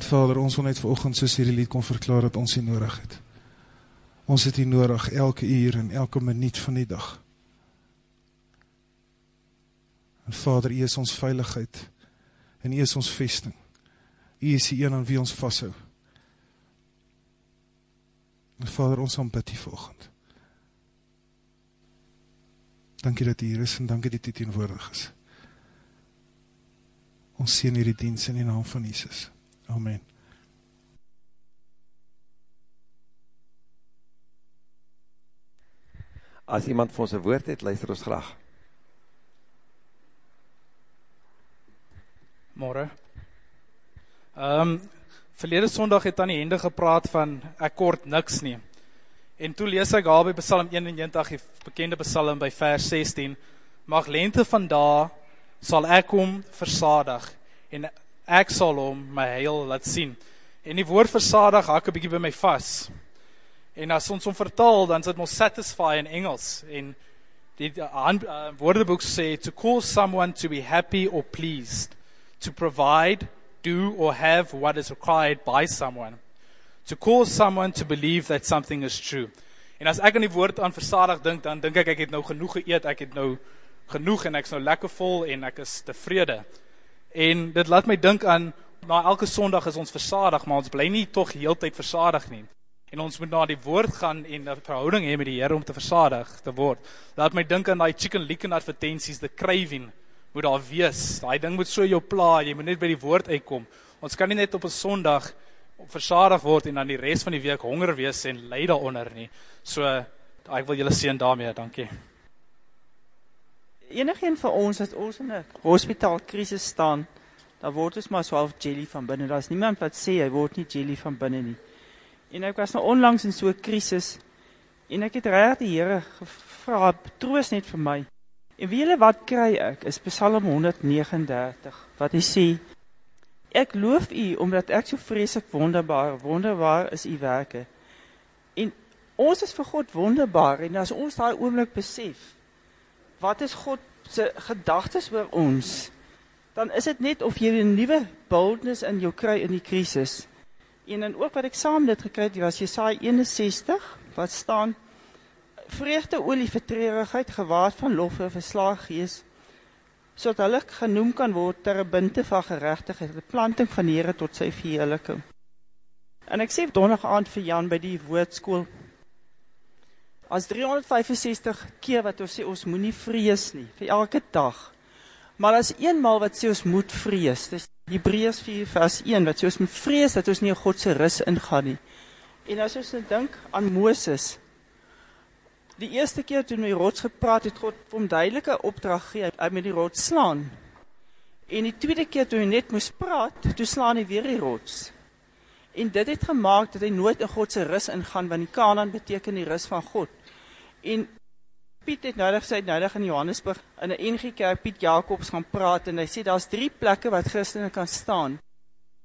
En vader, ons wil net vir oogend soos hierdie lied kon verklaar dat ons die nodig het. Ons het die nodig elke uur en elke minuut van die dag. En vader, u is ons veiligheid en u is ons vesting. U is die een aan wie ons vasthou. En vader, ons aanbid die volgend. Dankie dat u hier is en dankie dat u teenwoordig is. Ons sien hierdie diens in die naam van Jesus. Amen. As iemand vir ons een woord het, luister ons graag. Morgen. Um, verlede sondag het aan die hende gepraat van ek kort niks nie. En toe lees ek al by Psalm 91, die bekende Psalm by vers 16, mag lente van daar sal ek hom versadig en ek sal hom my heil laat sien. En die woord versadig hak 'n bietjie by my vas. En as ons hom vertaal, dan is dit mos satisfy in Engels en die uh, woordeboek sê to cause someone to be happy or pleased, to provide, do or have what is required by someone, to cause someone to believe that something is true. En as ek aan die woord aan versadig dink, dan dink ek ek het nou genoeg geëet, ek het nou genoeg en ek's nou lekker vol en ek is tevrede. En dit laat my dink aan na elke Sondag is ons versadig, maar ons bly nie tog heeltyd versadig nie. En ons moet na die woord gaan en 'n verhouding hê met die Here om te versadig te word. Laat my dink aan daai chicken licken advertensies, the craving moet daar wees. Daai ding moet so jou pla, jy moet net by die woord uitkom. Ons kan nie net op 'n Sondag versadig word en dan die res van die week honger wees en ly daaronder nie. So ek wil julle seën daarmee, dankie enigeen van ons as ons in 'n hospitaal krisis staan, dan word ons maar so half jelly van binne. Daar's niemand wat sê hy word nie jelly van binne nie. En ek was nou onlangs in so 'n krisis en ek het reg die Here gevra, troos net vir my. En wie julle wat kry ek? Is Psalm 139 wat hy sê Ek loof U omdat ek so vreeslik wonderbaar, wonderbaar is U werke. En ons is vir God wonderbaar en as ons daai oomblik besef, wat is God se gedagtes oor ons? Dan is dit net of jy 'n nuwe boldness in jou kry in die krisis. En dan ook wat ek saam dit gekry het, was Jesaja 61 wat staan vreugde olie vertreurigheid gewaad van lof vir verslaag gees sodat hulle genoem kan word ter binte van geregtigheid, die planting van die Here tot sy verheerliking. En ek sê donderdag aand vir Jan by die woordskool as 365 keer wat ons sê ons moenie vrees nie vir elke dag. Maar as eenmal wat sê ons moet vrees. Dis Hebreërs 4 vers 1 wat sê ons moet vrees dat ons nie in God se rus ingaan nie. En as ons dink aan Moses. Die eerste keer toe met die rots gepraat het, God hom duidelike opdrag gee, hy met die rots slaan. En die tweede keer toe hy net moes praat, toe slaan hy weer die rots. En dit het gemaak dat hy nooit in God se rus ingaan want die Kanaan beteken die rus van God. En Piet het nou gesê nou in Johannesburg in 'n NG Kerk Piet Jacobs gaan praat en hy sê daar's drie plekke wat Christene kan staan.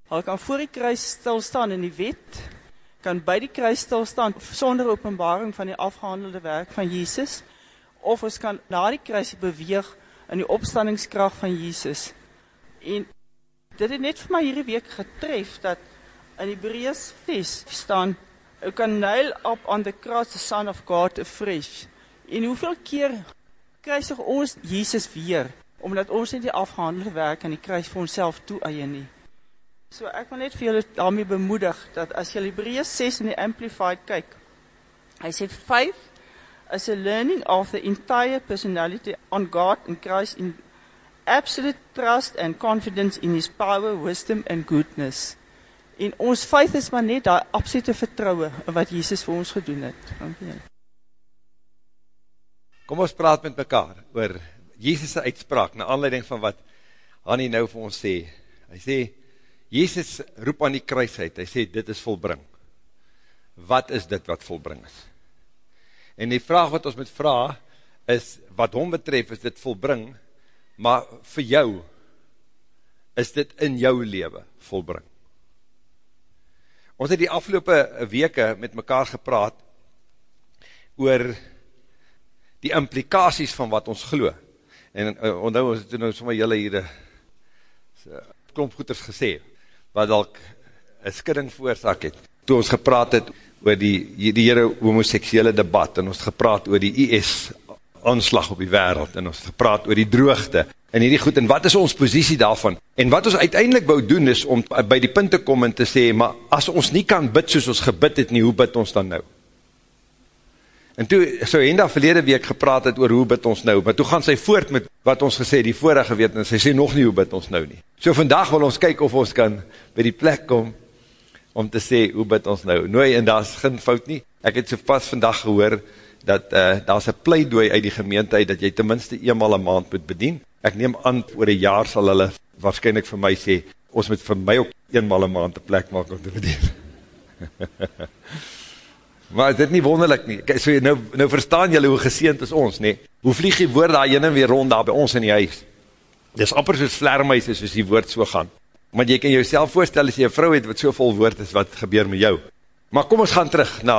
Hulle kan voor die kruis stil staan in die wet, kan by die kruis stil staan sonder openbaring van die afgehandelde werk van Jesus of ons kan na die kruis beweeg in die opstandingskrag van Jesus. En dit het net vir my hierdie week getref dat in Hebreërs 6 staan you can nail up on the cross the son of God afresh. En hoeveel keer kruisig ons Jesus weer omdat ons nie die afgehandelde werk aan die kruis vir onsself toeëien nie. So ek wil net vir julle daarmee bemoedig dat as jy Hebreërs 6 in die amplified kyk. Hy sê faith is a learning of the entire personality on God and Christ in absolute trust and confidence in his power, wisdom and goodness. En ons faith is maar net daai absolute vertroue wat Jesus vir ons gedoen het. Dankie. Kom ons praat met mekaar oor Jesus se uitspraak na aanleiding van wat Hanni nou vir ons sê. Hy sê Jesus roep aan die kruis uit. Hy sê dit is volbring. Wat is dit wat volbring is? En die vraag wat ons moet vra is wat hom betref is dit volbring, maar vir jou is dit in jou lewe volbring. Ons het die afgelopen weke met mekaar gepraat oor die implikaties van wat ons glo. En uh, onthou ons het nou sommer julle hier klomp goeders gesê, wat al een skidding veroorzaak het, toe ons gepraat het oor die, die hele homoseksuele debat, en ons gepraat oor die IS aanslag op die wereld, en ons gepraat oor die droogte, en hierdie goed, en wat is ons positie daarvan? En wat ons uiteindelik wou doen, is om by die punt te kom en te sê, maar as ons nie kan bid soos ons gebid het nie, hoe bid ons dan nou? En toe, so Henda verlede week gepraat het oor hoe bid ons nou, maar toe gaan sy voort met wat ons gesê die vorige weet, en sy sê nog nie hoe bid ons nou nie. So vandag wil ons kyk of ons kan by die plek kom, om te sê, hoe bid ons nou? Nooi, en daar is geen fout nie. Ek het so pas vandag gehoor, dat uh, daar is een pleidooi uit die gemeente uit, dat jy tenminste eenmaal een maand moet bedien. Ek neem aan, oor een jaar sal hulle waarschijnlijk vir my sê, ons moet vir my ook eenmaal een maand een plek maak om te bedien. Maar is dit nie wonderlik nie? Kijk, so nou, nou verstaan julle hoe geseend is ons, nie? Hoe vlieg die woord daar jyne weer rond daar by ons in die huis? Dis amper soos vlermuis is, soos die woord so gaan. Want jy kan jouself voorstel, as jy een vrou het wat so vol woord is, wat gebeur met jou? Maar kom ons gaan terug na,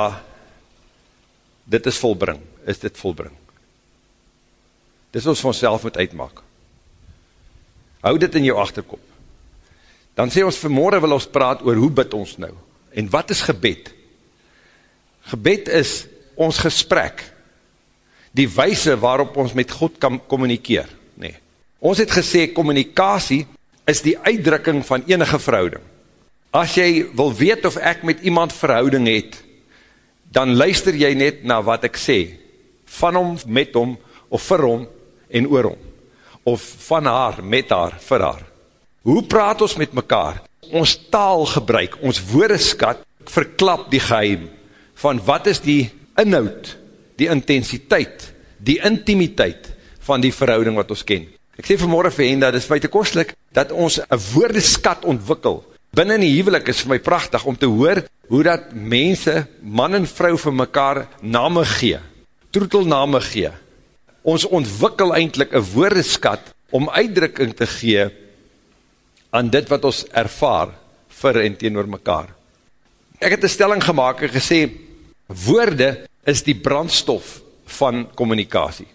dit is volbring, is dit volbring? Dis ons van self moet uitmaak. Hou dit in jou achterkop. Dan sê ons, vanmorgen wil ons praat oor hoe bid ons nou? En wat is gebed? Gebed is ons gesprek, die wijse waarop ons met God kan communikeer. Nee. Ons het gesê, communicatie is die uitdrukking van enige verhouding. As jy wil weet of ek met iemand verhouding het, dan luister jy net na wat ek sê, van hom, met hom, of vir hom, en oor hom. Of van haar, met haar, vir haar. Hoe praat ons met mekaar? Ons taal gebruik, ons woordeskat, verklap die geheim van wat is die inhoud, die intensiteit, die intimiteit van die verhouding wat ons ken. Ek sê vanmorgen vir hen, dat is my te kostlik, dat ons een woordeskat ontwikkel. Binnen die huwelik is vir my prachtig om te hoor hoe dat mense, man en vrou vir mekaar name gee, troetelname gee. Ons ontwikkel eindelijk een woordeskat om uitdrukking te gee aan dit wat ons ervaar vir en teen oor mekaar. Ek het een stelling gemaakt en gesê, woorde is die brandstof van communicatie.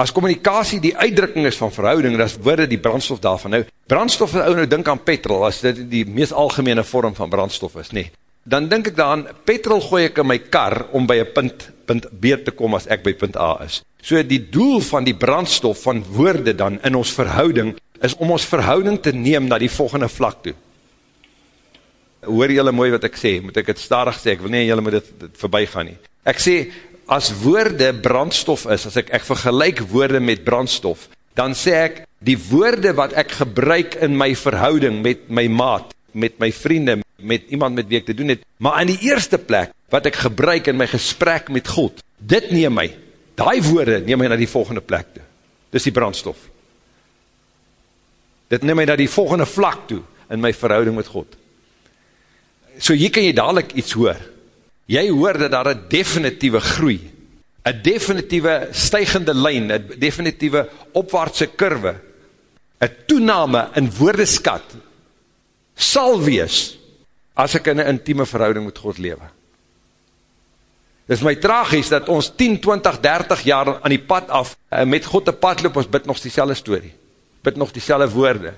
As communicatie die uitdrukking is van verhouding, dan is woorde die brandstof daarvan. Nou, brandstof is ou nou, dink aan petrol, as dit die meest algemene vorm van brandstof is, nee. Dan denk ek daaraan, petrol gooi ek in my kar, om by een punt, punt B te kom, as ek by punt A is. So die doel van die brandstof van woorde dan, in ons verhouding, is om ons verhouding te neem na die volgende vlak toe hoor jylle mooi wat ek sê, moet ek het starig sê, ek wil nie jylle moet dit, dit voorbij gaan nie. Ek sê, as woorde brandstof is, as ek, ek vergelijk woorde met brandstof, dan sê ek, die woorde wat ek gebruik in my verhouding met my maat, met my vriende, met iemand met wie ek te doen het, maar in die eerste plek, wat ek gebruik in my gesprek met God, dit neem my, die woorde neem my na die volgende plek toe. Dis die brandstof. Dit neem my na die volgende vlak toe, in my verhouding met God so hier kan jy dadelijk iets hoor. Jy hoor dat daar een definitieve groei, een definitieve stijgende lijn, een definitieve opwaartse kurwe, een toename in woordeskat, sal wees, as ek in een intieme verhouding met God lewe. Dit is my tragies, dat ons 10, 20, 30 jaar aan die pad af, eh, met God die pad loop, ons bid nog die selle story, bid nog die selle woorde.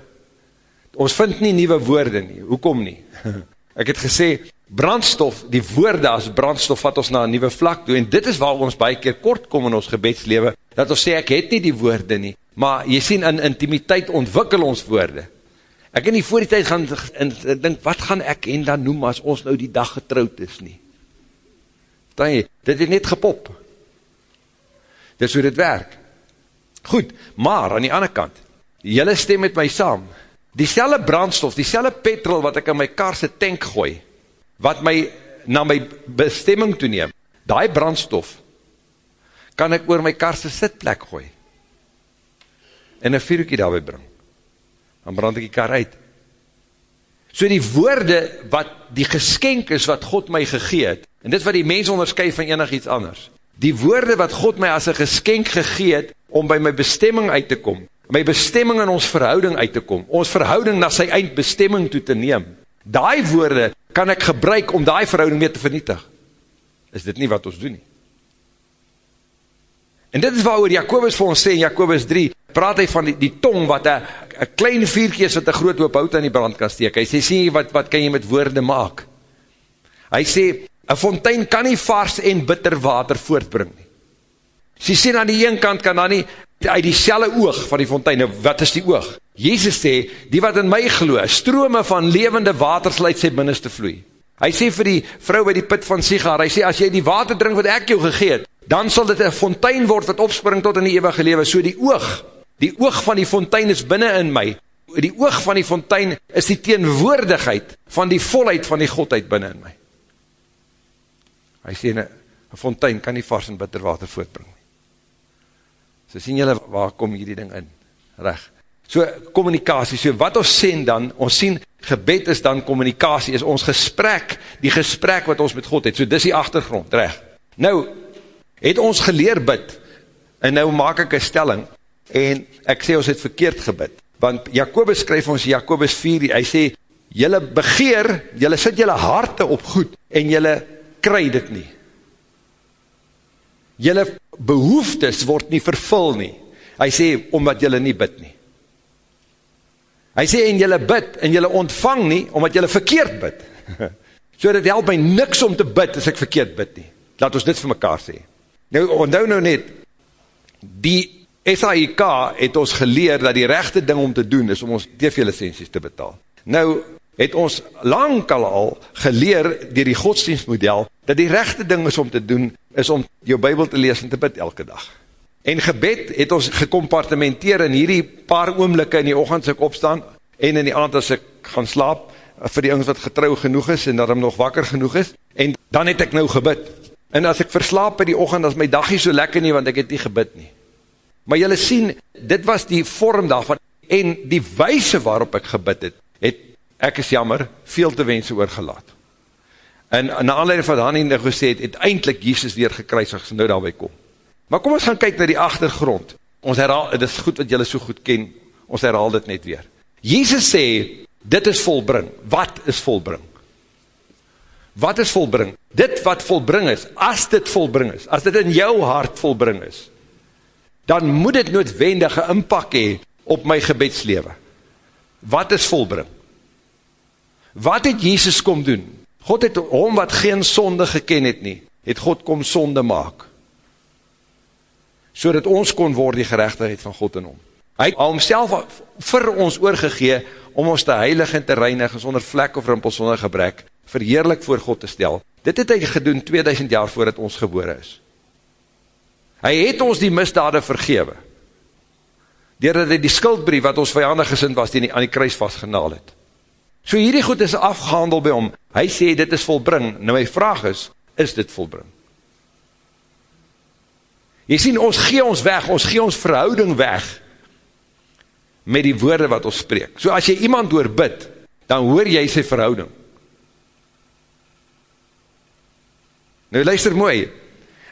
Ons vind nie nieuwe woorde nie, hoekom nie? Ek het gesê, brandstof, die woorde as brandstof vat ons na een nieuwe vlak toe, en dit is waar ons baie keer kort kom in ons gebedslewe, dat ons sê, ek het nie die woorde nie, maar jy sien, in intimiteit ontwikkel ons woorde. Ek in die voor die tijd gaan, en, denk, wat gaan ek en dan noem, as ons nou die dag getrouwd is nie? Dan, dit het net gepop. Dit is hoe dit werk. Goed, maar, aan die ander kant, jylle stem met my saam, die selle brandstof, die selle petrol wat ek in my karse tank gooi, wat my na my bestemming toeneem, die brandstof, kan ek oor my karse sitplek gooi, en een vierhoekie daarby bring, dan brand ek die kar uit. So die woorde wat die geskenk is wat God my gegeet, en dit wat die mens onderskui van enig iets anders, die woorde wat God my as een geskenk gegeet, om by my bestemming uit te kom, my bestemming in ons verhouding uit te kom, ons verhouding na sy eindbestemming toe te neem, daai woorde kan ek gebruik om daai verhouding mee te vernietig. Is dit nie wat ons doen nie? En dit is waar Jacobus vir ons sê in Jacobus 3, praat hy van die, die tong wat een, een klein vierkie is wat een groot hoop hout aan die brand kan steek. Hy sê, sê wat, wat kan jy met woorde maak? Hy sê, een fontein kan nie vars en bitter water voortbring. Sy sê, aan die een kant kan dan nie, uit die selle oog van die fontein, nou, wat is die oog? Jezus sê, die wat in my glo, strome van levende water sluit sy binneste vloei. Hy sê vir die vrou by die put van Sigar, hy sê, as jy die water drink wat ek jou gegeet, dan sal dit een fontein word wat opspring tot in die eeuwige lewe. So die oog, die oog van die fontein is binnen in my. Die oog van die fontein is die teenwoordigheid van die volheid van die godheid binnen in my. Hy sê, een fontein kan nie vars en bitter water voortbring. So sien julle, waar kom hierdie ding in? Reg. So, communicatie, so wat ons sê dan, ons sien, gebed is dan communicatie, is ons gesprek, die gesprek wat ons met God het, so dis die achtergrond, reg. Nou, het ons geleer bid, en nou maak ek een stelling, en ek sê ons het verkeerd gebid, want Jacobus skryf ons Jacobus 4, hy sê, jylle begeer, jylle sit jylle harte op goed, en jylle kry dit nie. Jylle behoeftes word nie vervul nie. Hy sê, omdat jylle nie bid nie. Hy sê, en jylle bid, en jylle ontvang nie, omdat jylle verkeerd bid. so dit help my niks om te bid, as ek verkeerd bid nie. Laat ons dit vir mekaar sê. Nou, onthou nou net, die SAIK het ons geleer, dat die rechte ding om te doen, is om ons TV-licenties te betaal. Nou, het ons lang al al geleer, dier die godsdienstmodel, dat die rechte ding is om te doen, is om jou bybel te lees en te bid elke dag. En gebed het ons gecompartementeer in hierdie paar oomlikke in die ochend as ek opstaan, en in die aand as ek gaan slaap, vir die ons wat getrouw genoeg is, en daarom nog wakker genoeg is, en dan het ek nou gebid. En as ek verslaap in die ochend, as my dag nie so lekker nie, want ek het nie gebid nie. Maar jylle sien, dit was die vorm daarvan, en die wijse waarop ek gebid het, het, ek is jammer, veel te wense oorgelaat. En na aanleiding van Hannie nou gesê het, het eindelijk Jesus weer gekruisig, as nou daarby kom. Maar kom ons gaan kyk na die achtergrond. Ons herhaal, het is goed wat julle so goed ken, ons herhaal dit net weer. Jesus sê, dit is volbring. Wat is volbring? Wat is volbring? Dit wat volbring is, as dit volbring is, as dit in jou hart volbring is, dan moet dit noodwendige inpak hee op my gebedslewe. Wat is volbring? Wat het Jesus kom doen? God het hom wat geen sonde geken het nie, het God kom sonde maak. So dat ons kon word die gerechtigheid van God in hom. Hy het homself vir ons oorgegee om ons te heilig en te reinig sonder vlek of rimpel sonder gebrek verheerlik voor God te stel. Dit het hy gedoen 2000 jaar voordat ons gebore is. Hy het ons die misdade vergewe. Doordat hy die skuldbrief wat ons vijandig gesind was, die aan die kruis vastgenaal het. So hierdie goed is afgehandel by hom. Hy sê dit is volbring. Nou my vraag is, is dit volbring? Jy sien, ons gee ons weg, ons gee ons verhouding weg met die woorde wat ons spreek. So as jy iemand doorbid, dan hoor jy sy verhouding. Nou luister mooi,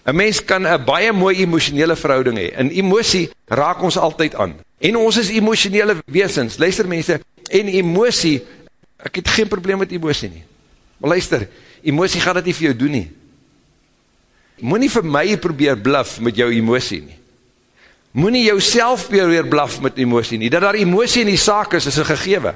een mens kan een baie mooi emotionele verhouding hee, en emosie raak ons altyd aan. En ons is emotionele weesens, luister mense, en emosie ek het geen probleem met emosie nie. Maar luister, emosie gaat dit nie vir jou doen nie. Moe nie vir my probeer bluf met jou emosie nie. Moe nie jou self probeer bluf met emosie nie. Dat daar emosie in die saak is, is een gegewe.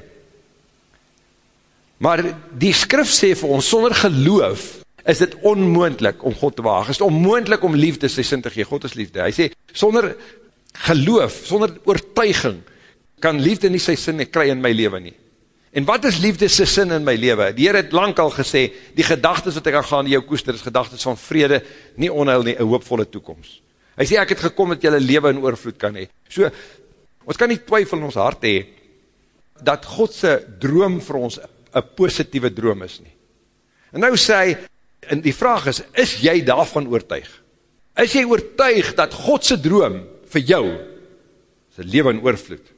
Maar die skrif sê vir ons, sonder geloof, is dit onmoendlik om God te waag. Is dit onmoendlik om liefde sy sin te gee. God is liefde. Hy sê, sonder geloof, sonder oortuiging, kan liefde nie sy sin kry in my leven nie. En wat is liefde se sin in my lewe? Die Here het lank al gesê, die gedagtes wat ek aan gaan in jou koester is gedagtes van vrede, nie onheil nie, 'n hoopvolle toekoms. Hy sê ek het gekom dat jy 'n lewe in oorvloed kan hê. So ons kan nie twyfel in ons hart hê dat God se droom vir ons 'n positiewe droom is nie. En nou sê hy en die vraag is, is jy daarvan oortuig? Is jy oortuig dat God se droom vir jou is 'n lewe in oorvloed?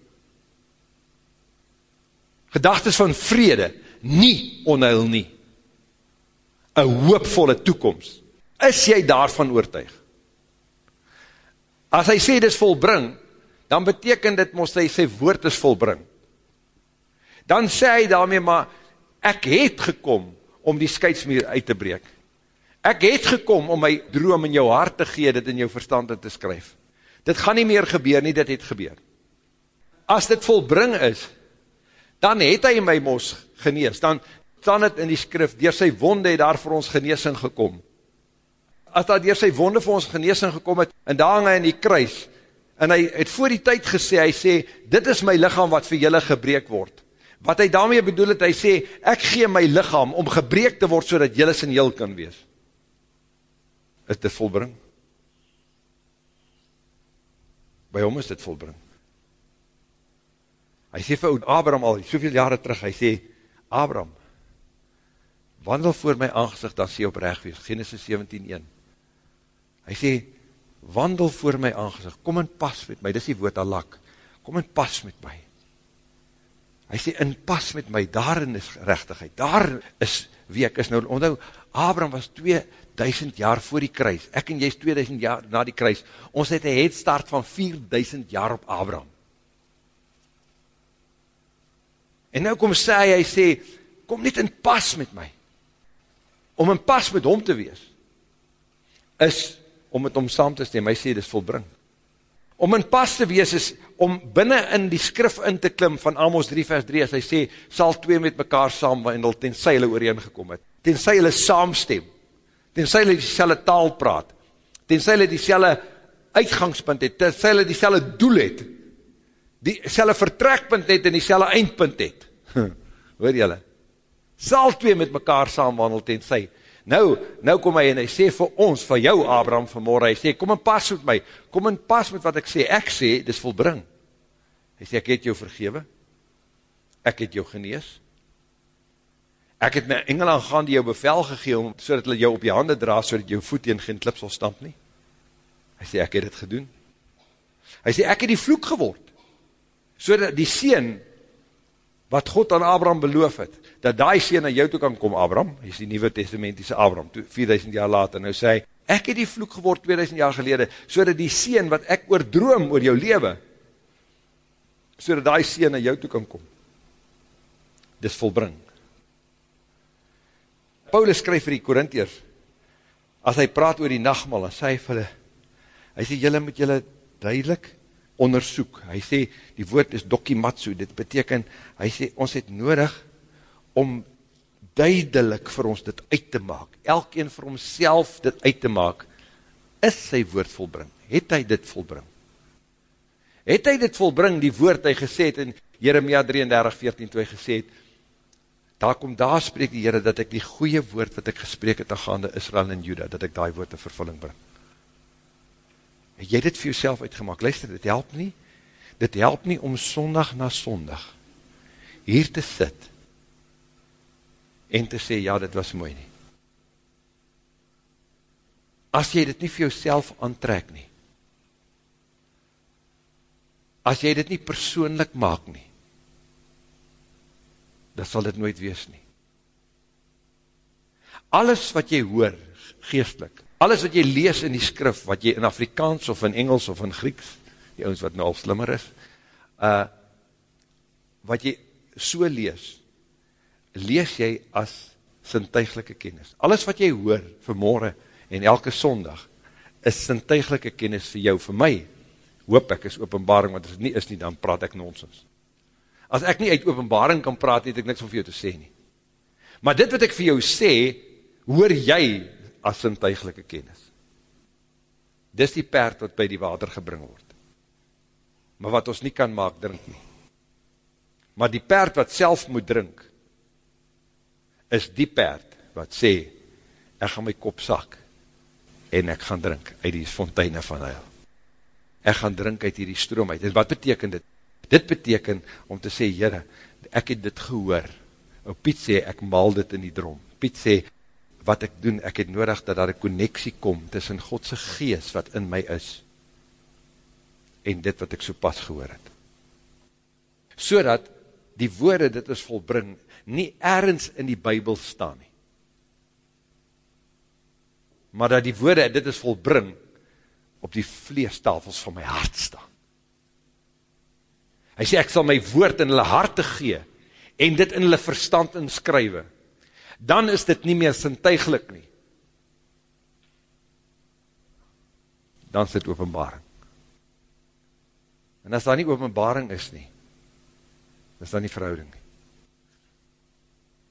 gedagtes van vrede, nie onheil nie, een hoopvolle toekomst, is jy daarvan oortuig? As hy sê dit is volbring, dan beteken dit moest hy sê woord is volbring. Dan sê hy daarmee, maar ek het gekom om die skeidsmuur uit te breek. Ek het gekom om my droom in jou hart te gee, dit in jou verstand te skryf. Dit gaan nie meer gebeur nie, dit het gebeur. as dit volbring is, dan het hy my mos genees, dan staan het in die skrif, dier sy wonde het daar vir ons geneesing gekom. As daar dier sy wonde vir ons geneesing gekom het, en daar hang hy in die kruis, en hy het voor die tyd gesê, hy sê, dit is my lichaam wat vir julle gebreek word. Wat hy daarmee bedoel het, hy sê, ek gee my lichaam om gebreek te word, so dat julle sin heel kan wees. Is dit volbring? By hom is dit volbring. Hy sê vir Abraham al, soveel jare terug, hy sê, Abraham, wandel voor my aangezicht, dan sê op recht wees, Genesis 17.1. Hy sê, wandel voor my aangezicht, kom in pas met my, dis die woord alak, kom in pas met my. Hy sê, in pas met my, daarin is rechtigheid, daar is wie ek is nou, onthou, Abraham was 2000 jaar voor die kruis, ek en jy is 2000 jaar na die kruis, ons het een headstart van 4000 jaar op Abraham. En nou kom sê hy, hy sê, kom net in pas met my. Om in pas met hom te wees, is om met hom saam te stem. Hy sê, dit is volbring. Om in pas te wees is om binnen in die skrif in te klim van Amos 3 vers 3, as hy sê, sal twee met mekaar saamwandel, tenzij hulle oorheen gekom het. Tenzij hulle saamstem. Tenzij hulle die selle taal praat. Tenzij hulle die selle uitgangspunt het. Tenzij hulle die selle doel het. Die selle vertrekpunt het en die selle eindpunt het. Hoor jylle? Sal twee met mekaar saamwandel tenzij. Nou, nou kom hy en hy sê vir ons, vir jou Abraham vanmorgen, hy sê, kom en pas met my, kom en pas met wat ek sê, ek sê, dis volbring. Hy sê, ek het jou vergewe, ek het jou genees, ek het my engel aangaan die jou bevel gegeen, so dat hulle jou op die hande dra, so dat jou voet in geen klip sal stamp nie. Hy sê, ek het het gedoen. Hy sê, ek het die vloek geword, so dat die sien, wat God aan Abraham beloof het, dat die sien na jou toe kan kom, Abraham, hy is die Nieuwe Testamentiese Abraham, 4000 jaar later, nou sê hy, ek het die vloek geword 2000 jaar gelede, so dat die sien wat ek oordroom oor jou leven, so dat die sien na jou toe kan kom. Dis volbring. Paulus skryf vir die Korintiërs, as hy praat oor die nachtmal, en sê hy vir hulle, hy sê, jylle moet jylle duidelik onderzoek. Hy sê, die woord is dokimatsu, dit beteken, hy sê, ons het nodig om duidelik vir ons dit uit te maak, elkeen vir homself dit uit te maak, is sy woord volbring. Het hy dit volbring? Het hy dit volbring, die woord hy gesê het in Jeremia 33, 14, 2 gesê het, daar kom daar spreek die Heere, dat ek die goeie woord wat ek gesprek het aan gaande Israel en Juda, dat ek die woord in vervulling bring. Het jy dit vir jouself uitgemaak? Luister, dit help nie. Dit help nie om sondag na sondag hier te sit en te sê, ja, dit was mooi nie. As jy dit nie vir jouself aantrek nie, as jy dit nie persoonlik maak nie, dan sal dit nooit wees nie. Alles wat jy hoor, geestelik, alles wat jy lees in die skrif, wat jy in Afrikaans of in Engels of in Grieks, die ons wat nou al slimmer is, uh, wat jy so lees, lees jy as sintuiglike kennis. Alles wat jy hoor vanmorgen en elke sondag, is sintuiglike kennis vir jou, vir my, hoop ek is openbaring, want as het nie is nie, dan praat ek nonsens. As ek nie uit openbaring kan praat, het ek niks om vir jou te sê nie. Maar dit wat ek vir jou sê, hoor jy as sintuiglike kennis. Dis die perd wat by die water gebring word. Maar wat ons nie kan maak, drink nie. Maar die perd wat self moet drink, is die perd wat sê, ek gaan my kop sak, en ek gaan drink uit die fonteine van huil. Ek gaan drink uit die stroom uit. En wat beteken dit? Dit beteken om te sê, Heere, ek het dit gehoor. O Piet sê, ek maal dit in die drom. Piet sê, wat ek doen, ek het nodig dat daar een connectie kom tussen Godse geest wat in my is en dit wat ek so pas gehoor het. So dat die woorde dit is volbring, nie ergens in die bybel staan nie. Maar dat die woorde dit is volbring op die vleestafels van my hart staan. Hy sê, ek sal my woord in hulle harte gee en dit in hulle verstand inskrywe dan is dit nie meer sintuiglik nie. Dan is dit openbaring. En as daar nie openbaring is nie, Dis dan nie verhouding nie.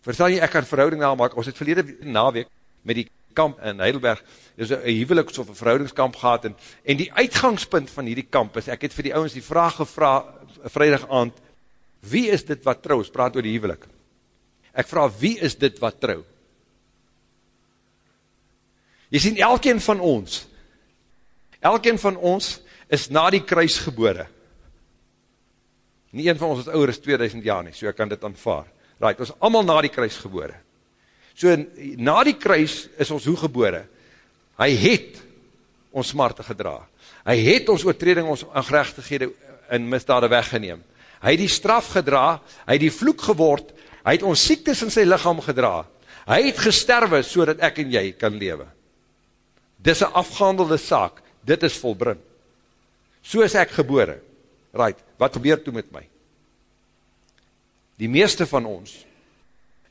Verstaan jy, ek kan verhouding nou maak, ons het verlede naweek met die kamp in Heidelberg, is een huweliks of een verhoudingskamp gehad, en, en die uitgangspunt van hierdie kamp is, ek het vir die ouwens die vraag gevra, vrijdag aand, wie is dit wat trouw, ons praat oor die huwelik, ek vraag, wie is dit wat trouw? Jy sien, elkeen van ons, elkeen van ons is na die kruis gebore. Nie een van ons is ouder as 2000 jaar nie, so ek kan dit aanvaar. Right, ons allemaal na die kruis gebore. So, na die kruis is ons hoe gebore? Hy het ons smarte gedra. Hy het ons oortreding, ons aangerechtighede en misdade weggeneem. Hy het die straf gedra, hy het die vloek geword, hy het ons siektes in sy lichaam gedra. Hy het gesterwe, so dat ek en jy kan lewe. Dis een afgehandelde saak, dit is volbring. So is ek gebore. Right, wat gebeur toe met my? Die meeste van ons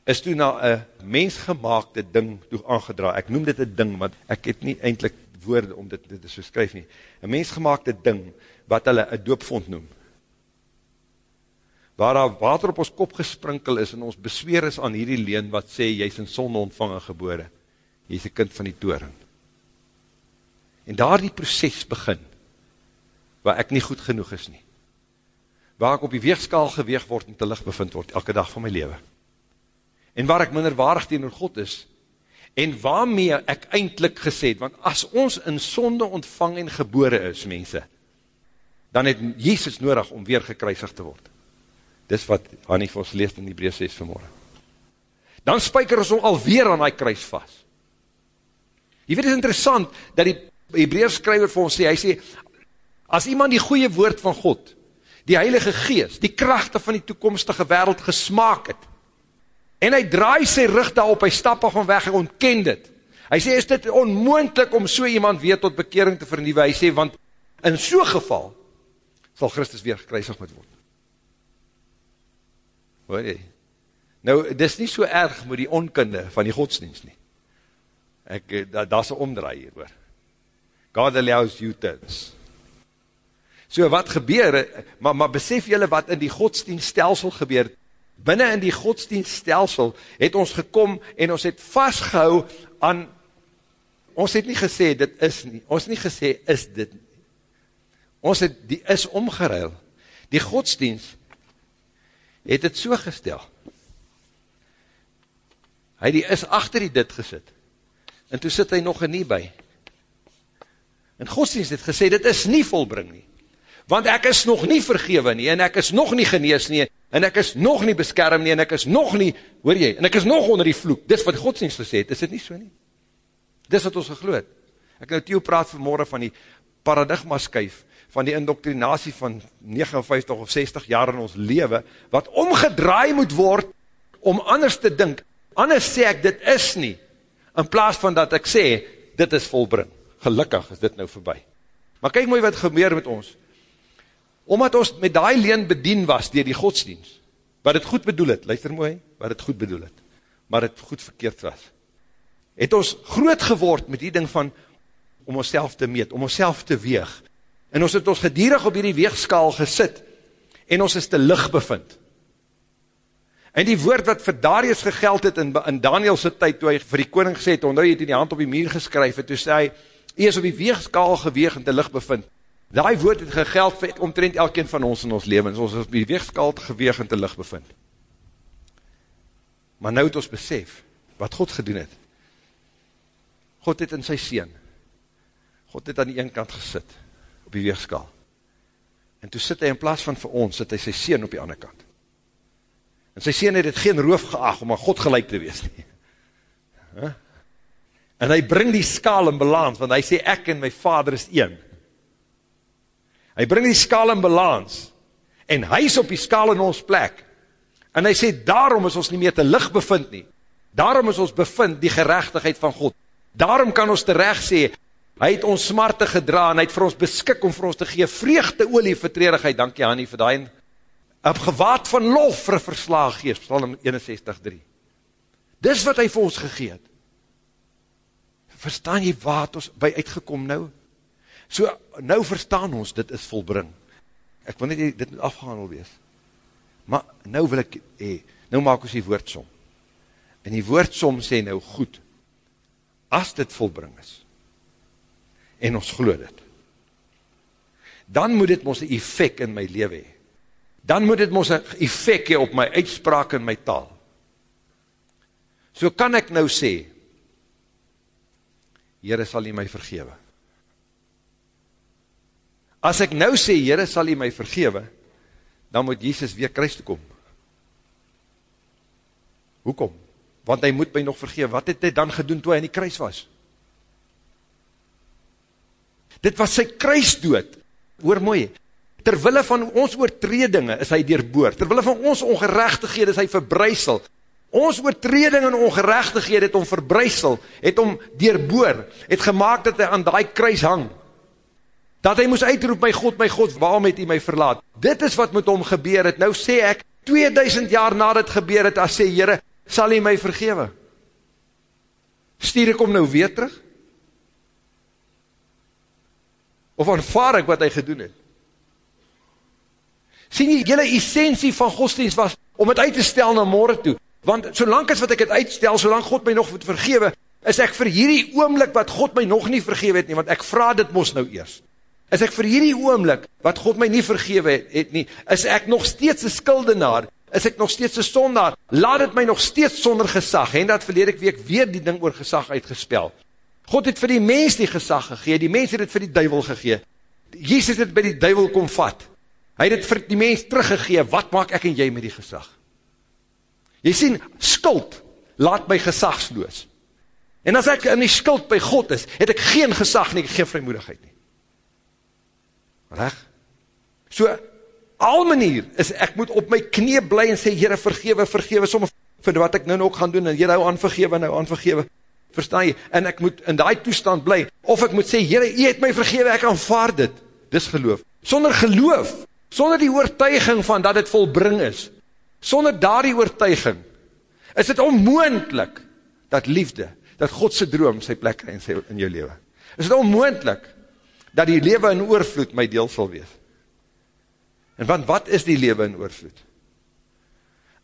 is toe na een mensgemaakte ding toe aangedra. Ek noem dit een ding, want ek het nie eindelijk woorde om dit, dit te skryf nie. Een mensgemaakte ding, wat hulle een doopvond noem. Waar daar water op ons kop gesprinkel is, en ons besweer is aan hierdie leen, wat sê, jy is in sonde ontvangen gebore. Jy is een kind van die toren. En daar die proces begin, waar ek nie goed genoeg is nie. Waar ek op die weegskaal geweeg word en te licht bevind word, elke dag van my leven. En waar ek minderwaardig teenoor God is, en waarmee ek eindelijk gesê het, want as ons in sonde ontvang en gebore is, mense, dan het Jezus nodig om weer gekruisig te word. Dis wat Hannie vir ons leest in die brees 6 vanmorgen. Dan spijker ons alweer aan die kruis vast. Jy weet, het is interessant, dat die Hebreers skryver vir ons sê, hy sê, as iemand die goeie woord van God, die heilige geest, die krachte van die toekomstige wereld gesmaak het, en hy draai sy rug daarop, hy stap af van weg, hy ontken dit, hy sê, is dit onmoendlik om so iemand weer tot bekering te vernieuwe, hy sê, want in so geval, sal Christus weer gekruisig moet word. Hoor jy? Nou, dit is nie so erg met die onkunde van die godsdienst nie. Ek, eh, daar da is een omdraai hier, hoor. God allows U-turns. So wat gebeur, maar, maar besef julle wat in die godsdienststelsel gebeur, binnen in die godsdienststelsel het ons gekom en ons het vastgehou aan, ons het nie gesê dit is nie, ons het nie gesê is dit nie. Ons het die is omgeruil. Die godsdienst het het so gestel. Hy die is achter die dit gesit. En toe sit hy nog een nie by. En godsdienst het gesê, dit is nie volbring nie. Want ek is nog nie vergewe nie, en ek is nog nie genees nie, en ek is nog nie beskerm nie, en ek is nog nie, hoor jy, en ek is nog onder die vloek. Dis wat godsdienst gesê het, is dit nie so nie? Dis wat ons gegloed. Ek nou Theo praat vanmorgen van die paradigma skuif, van die indoctrinatie van 59 of 60 jaar in ons leven, wat omgedraai moet word, om anders te dink. Anders sê ek, dit is nie, in plaas van dat ek sê, dit is volbring gelukkig is dit nou voorbij. Maar kyk mooi wat gebeur met ons. Omdat ons met die leen bedien was dier die godsdienst, wat het goed bedoel het, luister mooi, wat het goed bedoel het, maar het goed verkeerd was, het ons groot geword met die ding van, om ons te meet, om ons te weeg, en ons het ons gedierig op die weegskaal gesit, en ons is te licht bevind. En die woord wat vir Darius gegeld het in, in Danielse tyd, toe hy vir die koning gesê het, onder hy het in die hand op die muur geskryf, het toe sê hy, hy is op die weegskaal geweeg en te licht bevind. Daai woord het gegeld vir omtrent elkeen van ons in ons levens, ons is op die weegskaal geweeg en te licht bevind. Maar nou het ons besef, wat God gedoen het. God het in sy sien, God het aan die ene kant gesit, op die weegskaal. En toe sit hy in plaas van vir ons, sit hy sy sien op die andere kant. En sy sien het het geen roof geag om aan God gelijk te wees nie. Huh? En hy bring die skaal in balans, want hy sê, ek en my vader is een. Hy bring die skaal in balans, en hy is op die skaal in ons plek. En hy sê, daarom is ons nie meer te licht bevind nie. Daarom is ons bevind die gerechtigheid van God. Daarom kan ons terecht sê, hy het ons smarte gedra, en hy het vir ons beskik om vir ons te gee, vreugde olie vertredigheid, dankie Hannie vir die, op gewaad van lof vir verslaag geest, Psalm 61.3. Dis wat hy vir ons gegeet verstaan jy wat ons by uitgekom nou? So, nou verstaan ons, dit is volbring. Ek wil net dit moet afgehandel wees. Maar nou wil ek, hee, nou maak ons die woordsom. En die woordsom sê nou goed, as dit volbring is, en ons glo dit, dan moet dit ons een effect in my leven hee. Dan moet dit ons een effect hee op my uitspraak en my taal. So kan ek nou sê, Heere sal jy my vergewe. As ek nou sê, Heere sal jy my vergewe, dan moet Jesus weer kruis toekom. Hoekom? Want hy moet my nog vergewe. Wat het hy dan gedoen toe hy in die kruis was? Dit was sy kruisdood. Hoor mooi, terwille van ons oortredinge is hy deurboor. Terwille van ons ongerechtighede is hy verbrysel. Ons oortreding en ongerechtighede het om verbrysel, het om deurboor, het gemaakt dat hy aan die kruis hang. Dat hy moes uitroep, my God, my God, waarom het hy my verlaat? Dit is wat met hom gebeur het. Nou sê ek, 2000 jaar na dit gebeur het, as sê, Heere, sal hy my vergewe? Stier ek om nou weer terug? Of aanvaar ek wat hy gedoen het? Sien jy, jylle essentie van godsdienst was, om het uit te stel na morgen toe. Want solank as wat ek het uitstel, solank God my nog moet vergewe, is ek vir hierdie oomlik wat God my nog nie vergewe het nie, want ek vraag dit mos nou eers. Is ek vir hierdie oomlik, wat God my nie vergewe het, het nie, is ek nog steeds een skuldenaar, is ek nog steeds een sondaar, laat het my nog steeds sonder gesag, en dat verlede week weer die ding oor gesag uitgespel. God het vir die mens die gesag gegee, die mens het het vir die duivel gegee. Jezus het by die duivel kom vat. Hy het het vir die mens teruggegee, wat maak ek en jy met die gesag? Jy sien, skuld laat my gesagsloos. En as ek in die skuld by God is, het ek geen gesag nie, ek geen vrymoedigheid nie. Reg? So, al manier is, ek moet op my knie bly en sê, Heere, vergewe, vergewe, somme vir wat ek nou ook gaan doen, en Heere, hou aan vergewe, nou aan vergewe, verstaan jy, en ek moet in die toestand bly, of ek moet sê, Heere, jy het my vergewe, ek aanvaard dit, dis geloof, sonder geloof, sonder die oortuiging van dat het volbring is, sonder daar die oortuiging, is het onmoendlik, dat liefde, dat Godse droom sy plek in, sy, in jou leven, is het onmoendlik, dat die leven in oorvloed my deel sal wees, en want wat is die leven in oorvloed?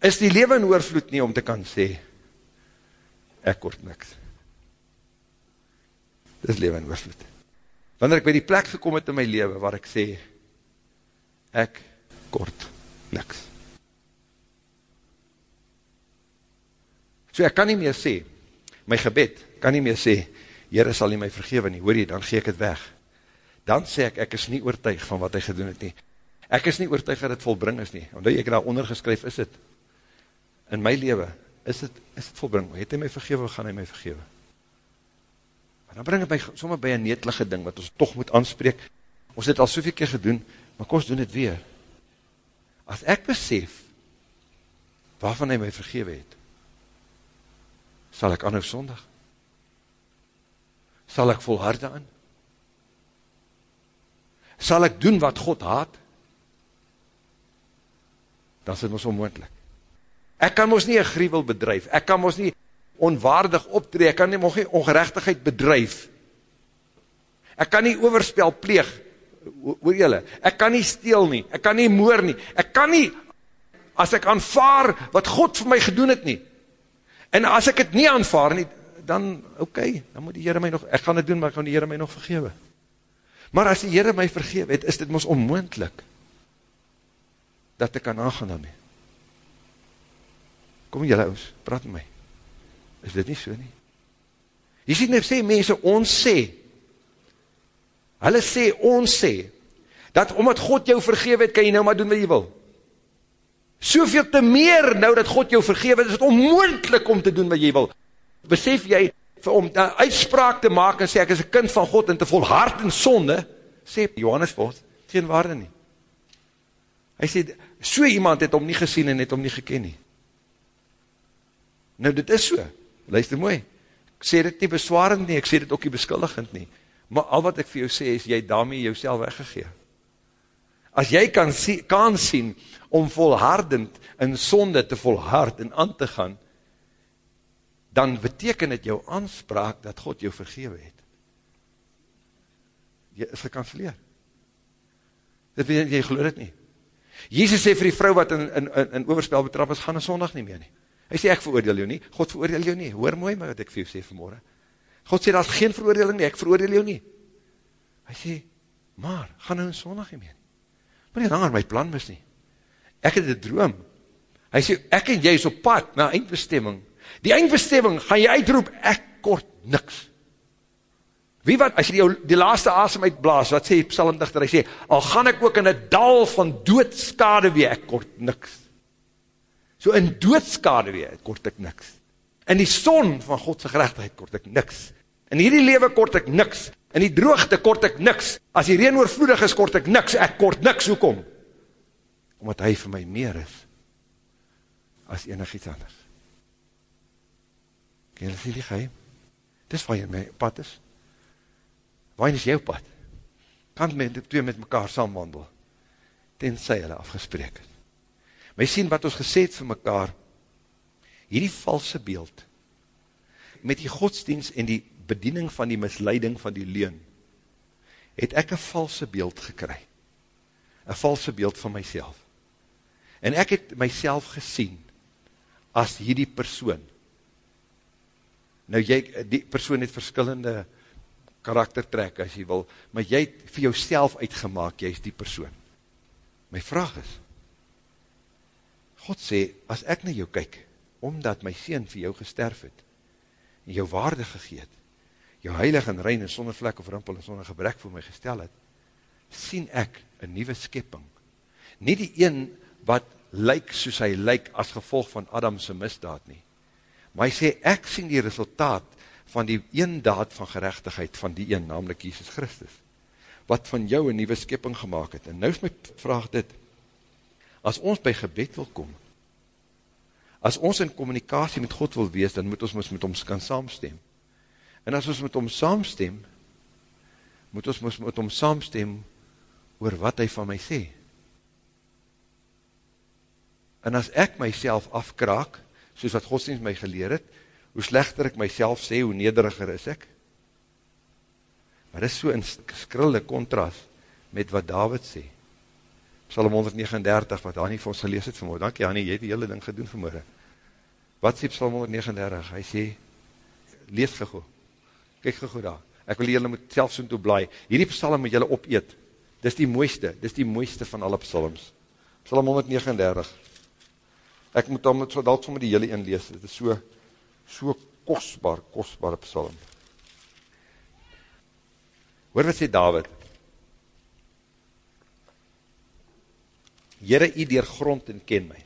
Is die leven in oorvloed nie om te kan sê, ek kort niks, dis leven in oorvloed. Wanneer ek by die plek gekom het in my leven, waar ek sê, ek kort niks. So ek kan nie meer sê, my gebed, kan nie meer sê, Heere sal nie my vergewe nie, hoor jy, dan gee ek het weg. Dan sê ek, ek is nie oortuig van wat hy gedoen het nie. Ek is nie oortuig dat het volbring is nie, omdat ek daar ondergeskryf, is het, in my leven, is het, is het volbring, het hy my vergewe, gaan hy my vergewe. Maar dan bring het my sommer by een netelige ding, wat ons toch moet aanspreek, ons het al soveel keer gedoen, maar kom ons doen het weer. As ek besef, waarvan hy my vergewe het, sal ek anhou sondig? Sal ek volharde aan? Sal ek doen wat God haat? Dan is het ons onmoendlik. Ek kan ons nie een griewel bedrijf, ek kan ons nie onwaardig optree, ek kan nie nog nie ongerechtigheid bedrijf, ek kan nie overspel pleeg, hoor jylle, ek kan nie steel nie, ek kan nie moor nie, ek kan nie, as ek aanvaar wat God vir my gedoen het nie, en as ek het nie aanvaar nie, dan, okay, dan moet die Heere my nog, ek gaan het doen, maar kan die Heere my nog vergewe. Maar as die Heere my vergewe het, is dit ons onmoendlik, dat ek kan aangaan daarmee. Kom jylle ons, praat met my. Is dit nie so nie? Jy sê, sê mense, ons sê, hulle sê, ons sê, dat omdat God jou vergewe het, kan jy nou maar doen wat jy wil. Soveel te meer nou dat God jou vergewe het, is het onmoendlik om te doen wat jy wil. Besef jy, om een uitspraak te maak en sê, ek is een kind van God en te volhard in sonde, sê Johannes Vos, geen waarde nie. Hy sê, so iemand het om nie gesien en het om nie geken nie. Nou dit is so, luister mooi, ek sê dit nie beswarend nie, ek sê dit ook nie beskuldigend nie, maar al wat ek vir jou sê is, jy daarmee jou sel weggegeen. As jy kan, sie, kan sien, om volhardend in sonde te volhard en aan te gaan, dan beteken het jou aanspraak dat God jou vergewe het. Jy is gekanseleer. Dit weet jy, geloof het nie. Jezus sê vir die vrou wat in, in, in, in overspel betrap is, gaan een sondag nie meer nie. Hy sê, ek veroordeel jou nie, God veroordeel jou nie, hoor mooi my wat ek vir jou sê vanmorgen. God sê, daar is geen veroordeling nie, ek veroordeel jou nie. Hy sê, maar, gaan nou een sondag nie meer nie. Maar nie langer my plan mis nie. Ek het een droom. Hy sê, ek en jy is op pad na eindbestemming. Die eindbestemming gaan jy uitroep, ek kort niks. Wie wat, as jy die, die laaste asem uitblaas, wat sê die psalmdichter, hy sê, al gaan ek ook in een dal van doodskade wee, ek kort niks. So in doodskade wee, kort ek niks. In die son van Godse gerechtigheid kort ek niks. In hierdie lewe kort ek niks. In die droogte kort ek niks. As die reen oorvloedig is, kort ek niks. Ek kort niks, hoekom? Omdat hy vir my meer is, as enig iets anders. Ken jy die geheim? Dis waar jy my pad is. Waar is jou pad? Kan die twee met mekaar saamwandel, tenzij hulle afgesprek het. My sien wat ons gesê het vir mekaar, hierdie valse beeld, met die godsdienst en die bediening van die misleiding van die leun, het ek een valse beeld gekry. Een valse beeld van myself. En ek het myself gesien as hierdie persoon. Nou jy, die persoon het verskillende karaktertrek as jy wil, maar jy het vir jouself uitgemaak, jy is die persoon. My vraag is, God sê, as ek na jou kyk, omdat my Seen vir jou gesterf het, en jou waarde gegeet, jou heilig en rein en sonder vlek of rimpel en sonder gebrek vir my gestel het, sien ek een nieuwe skepping. Nie die een wat lyk soos hy lyk as gevolg van Adamse misdaad nie. Maar hy sê, ek sien die resultaat van die een daad van gerechtigheid van die een, namelijk Jesus Christus, wat van jou een nieuwe skepping gemaakt het. En nou is my vraag dit, as ons by gebed wil kom, as ons in communicatie met God wil wees, dan moet ons met ons kan saamstem. En as ons met hom saamstem, moet ons met hom saamstem oor wat hy van my sê. En as ek myself afkraak, soos wat godsdienst my geleer het, hoe slechter ek myself sê, hoe nederiger is ek. Maar dit is so in skrille contrast met wat David sê. Psalm 139, wat Annie vir ons gelees het vanmorgen. Dankie Annie, jy het die hele ding gedoen vanmorgen. Wat sê Psalm 139? Hy sê, lees gegoe, kyk gegoe daar. Ek wil julle moet self soen toe blaai. Hierdie psalm moet julle opeet. Dis die mooiste, dis die mooiste van alle psalms. Psalm 139. Ek moet dan met so dalk sommer die hele een lees. Dit is so so kostbaar, kostbare psalm. Hoor wat sê David? Jere, jy dier grond en ken my.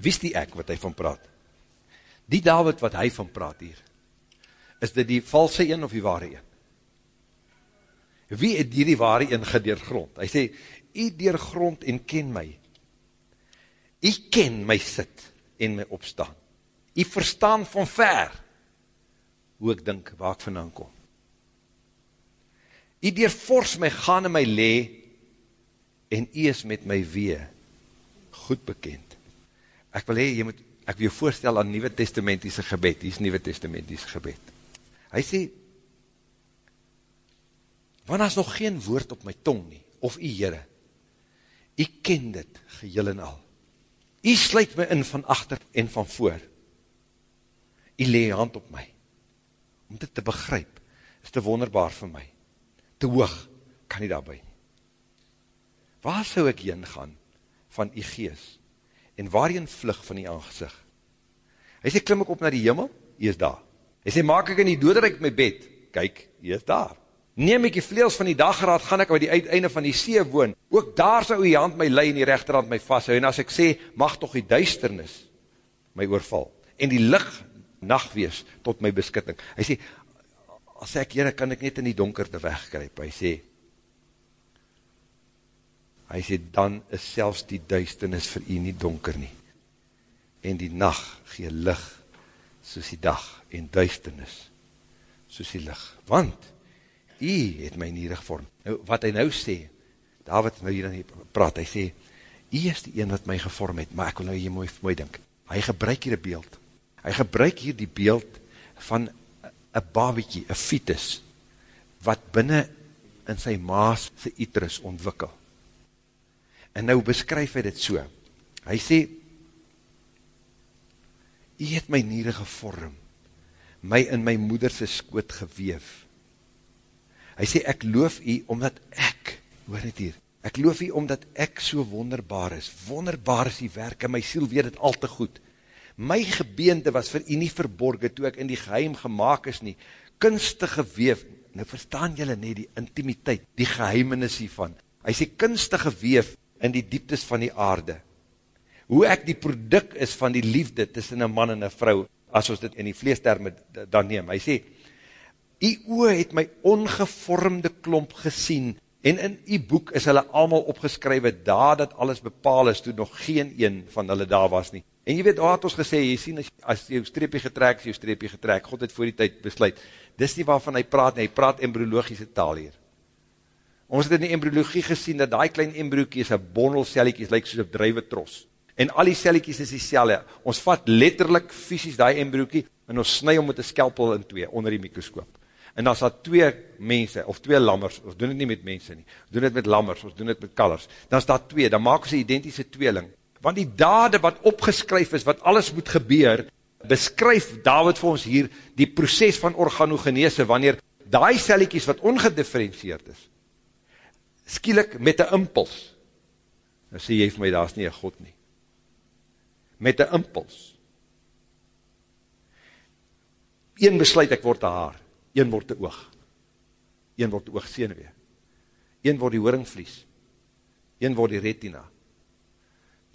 Wie is die ek wat hy van praat? Die David wat hy van praat hier. Is dit die valse een of die ware een? Wie het hier die ware een gedeer grond? Hy sê, jy dier grond en ken my. Jy ken my sit en my opstaan. Jy verstaan van ver hoe ek dink waar ek vandaan kom. Jy dier fors my gaan in my lee en jy is met my wee goed bekend. Ek wil hee, jy moet, ek wil jou voorstel aan Nieuwe Testamentiese gebed, hier is Nieuwe Testamentiese gebed. Hy sê, want as nog geen woord op my tong nie, of jy Heere, jy ken dit geheel en al. Jy sluit my in van achter en van voor. Jy lee hand op my. Om dit te begryp, is te wonderbaar vir my. Te hoog, kan nie daarby nie waar sou ek heen gaan van die gees, en waarin vlug van die aangezicht? Hy sê, klim ek op na die hemel, hy is daar. Hy sê, maak ek in die doodrijk my bed, kyk, hy is daar. Neem ek die vleels van die daggeraad, gaan ek by die uiteinde van die see woon, ook daar sou die hand my lei en die rechterhand my vasthou, en as ek sê, mag toch die duisternis my oorval, en die licht nacht wees tot my beskitting. Hy sê, as ek hier, kan ek net in die donkerte wegkryp. Hy sê, Hy sê, dan is selfs die duisternis vir u nie donker nie. En die nacht gee lig soos die dag en duisternis soos die lig. Want, u het my nie gevorm. Nou, wat hy nou sê, David nou hier in praat, hy sê, u is die een wat my gevorm het, maar ek wil nou hier mooi, mooi dink. Hy gebruik hier die beeld. Hy gebruik hier die beeld van een babiekie, een fetus, wat binnen in sy maas sy uterus ontwikkel En nou beskryf hy dit so. Hy sê, Jy het my niere gevorm, my in my moederse skoot geweef. Hy sê, ek loof jy omdat ek, hoor het hier, ek loof jy omdat ek so wonderbaar is. Wonderbaar is die werk, en my siel weet het al te goed. My gebeente was vir jy nie verborgen, toe ek in die geheim gemaakt is nie, kunstige weef, nou verstaan jylle nie die intimiteit, die geheimenis hiervan. Hy sê, kunstige weef in die dieptes van die aarde, hoe ek die product is van die liefde tussen een man en een vrou, as ons dit in die vleesterme dan neem. Hy sê, die oe het my ongevormde klomp gesien, en in die boek is hulle allemaal opgeskrywe, daar dat alles bepaal is, toe nog geen een van hulle daar was nie. En jy weet, wat het ons gesê, jy sien, as, as jou streepje getrek, as jou streepje getrek, God het voor die tyd besluit, dis nie waarvan hy praat, nie, hy praat embryologische taal hier. Ons het in die embryologie gesien, dat die klein embryokie is, een bondel celliekies, lyk soos een drijwe tros en al die celliekies is die celle. Ons vat letterlijk fysisk die embryoekie, en ons snij om met een skelpel in twee, onder die mikroskoop. En dan is dat twee mense, of twee lammers, ons doen het nie met mense nie, ons doen het met lammers, ons doen het met kalers, dan is dat twee, dan maak ons een identische tweeling. Want die dade wat opgeskryf is, wat alles moet gebeur, beskryf David vir ons hier, die proces van organogenese, wanneer die celliekies wat ongedifferentieerd is, skielik met een impuls, dan sê jy vir my, daar is nie een God nie. Met een impuls. Een besluit ek word een haar, een word een oog, een word die oogsenuwee, een word die horingvlies, een word die retina,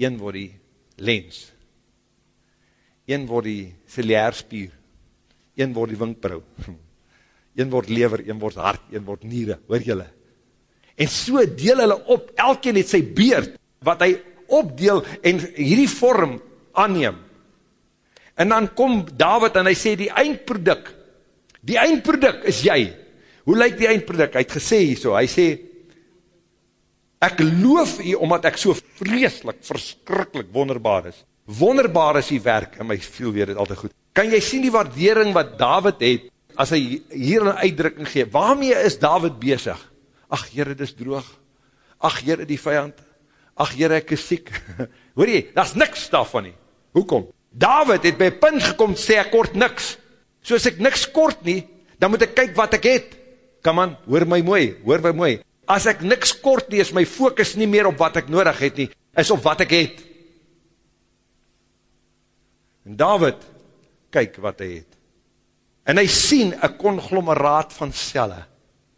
een word die lens, een word die ciliairspier, een word die winkbrou, een word lever, een word hart, een word niere, hoor jylle. En so deel hulle op, elkeen het sy beerd, wat hy opdeel, en hierdie vorm aanneem. En dan kom David en hy sê die eindproduk, die eindproduk is jy. Hoe lyk die eindproduk? Hy het gesê so, hy sê, ek loof jy omdat ek so vreeslik, verskrikkelijk wonderbaar is. Wonderbaar is die werk, en my viel weer dit altijd goed. Kan jy sien die waardering wat David het, as hy hier een uitdrukking gee, waarmee is David bezig? Ach, jyre, dit is droog. Ach, jyre, die vijand. Ach, jyre, ek is siek. Hoor jy, dat is niks daarvan nie. Hoekom? David het by punt gekom, sê ek kort niks. So as ek niks kort nie, dan moet ek kyk wat ek het. Kom aan, hoor my mooi, hoor my mooi. As ek niks kort nie, is my focus nie meer op wat ek nodig het nie, is op wat ek het. En David, kyk wat hy het. En hy sien een conglomeraat van celle,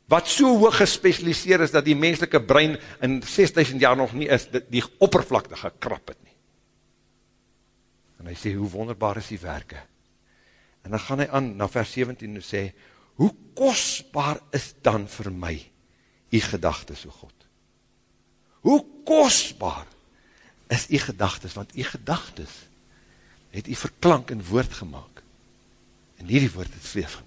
wat so hoog gespecialiseer is, dat die menselike brein in 6000 jaar nog nie is, die oppervlakte gekrap het nie. En hy sê, hoe wonderbaar is die werke. En dan gaan hy aan, na vers 17, en sê, hoe kostbaar is dan vir my, die gedagtes, o God. Hoe kostbaar is die gedagtes, want die gedagtes het die verklank in woord gemaakt. En hierdie woord het vlees geword.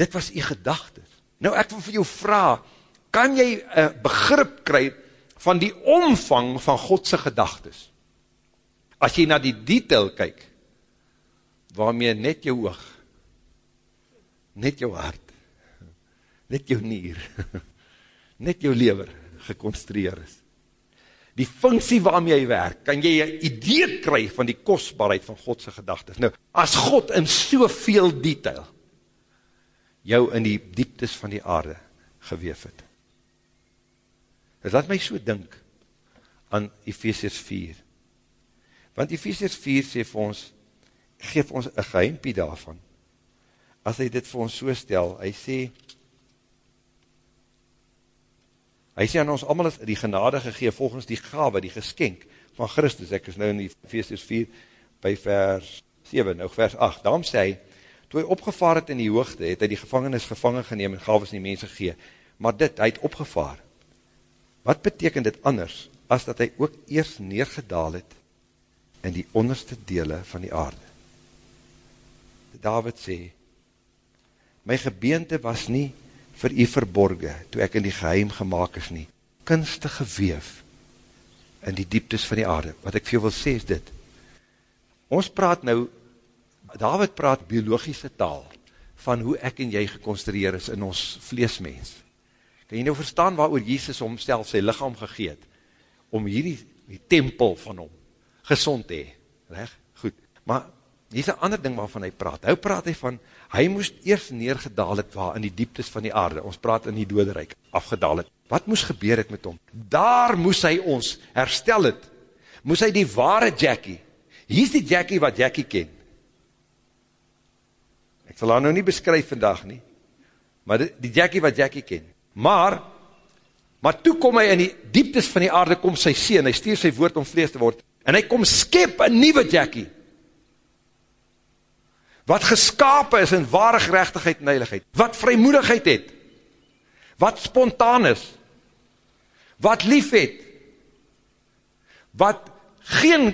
Dit was die gedagtes. Nou ek wil vir jou vraag, kan jy een begrip kry van die omvang van Godse gedagtes? as jy na die detail kyk, waarmee net jou oog, net jou hart, net jou nier, net jou lever geconstrueer is. Die funksie waarmee hy werk, kan jy een idee kry van die kostbaarheid van Godse gedagtes. Nou, as God in soveel detail jou in die dieptes van die aarde geweef het. Dus laat my so dink aan Ephesians 4, Want Ephesians 4 sê vir ons, geef ons een geheimpie daarvan. As hy dit vir ons so stel, hy sê, hy sê aan ons allemaal die genade gegeen volgens die gave, die geskenk van Christus. Ek is nou in Ephesians 4 by vers 7, nou vers 8. Daarom sê hy, toe hy opgevaar het in die hoogte, het hy die gevangenis gevangen geneem en gaves in die mense gegeen. Maar dit, hy het opgevaar. Wat betekent dit anders, as dat hy ook eers neergedaal het in die onderste dele van die aarde. David sê, my gebeente was nie vir u verborge, toe ek in die geheim gemaakt is nie, kunstige weef in die dieptes van die aarde. Wat ek veel wil sê is dit, ons praat nou, David praat biologische taal, van hoe ek en jy geconstrueer is in ons vleesmens. Kan jy nou verstaan waar oor Jesus omstel sy lichaam gegeet, om hierdie die tempel van hom gezond te hee, recht? Goed, maar hier is een ander ding waarvan hy praat, hy praat hy van, hy moest eerst neergedaal het waar in die dieptes van die aarde, ons praat in die doderijk, afgedaal het, wat moest gebeur het met hom? Daar moest hy ons herstel het, moest hy die ware Jackie, hier is die Jackie wat Jackie ken, sal haar nou nie beskryf vandag nie, maar die, Jackie wat Jackie ken, Maar, maar toe kom hy in die dieptes van die aarde, kom sy sien, hy stuur sy woord om vlees te word, en hy kom skep een nieuwe Jackie, wat geskapen is in ware gerechtigheid en heiligheid, wat vrymoedigheid het, wat spontaan is, wat lief het, wat geen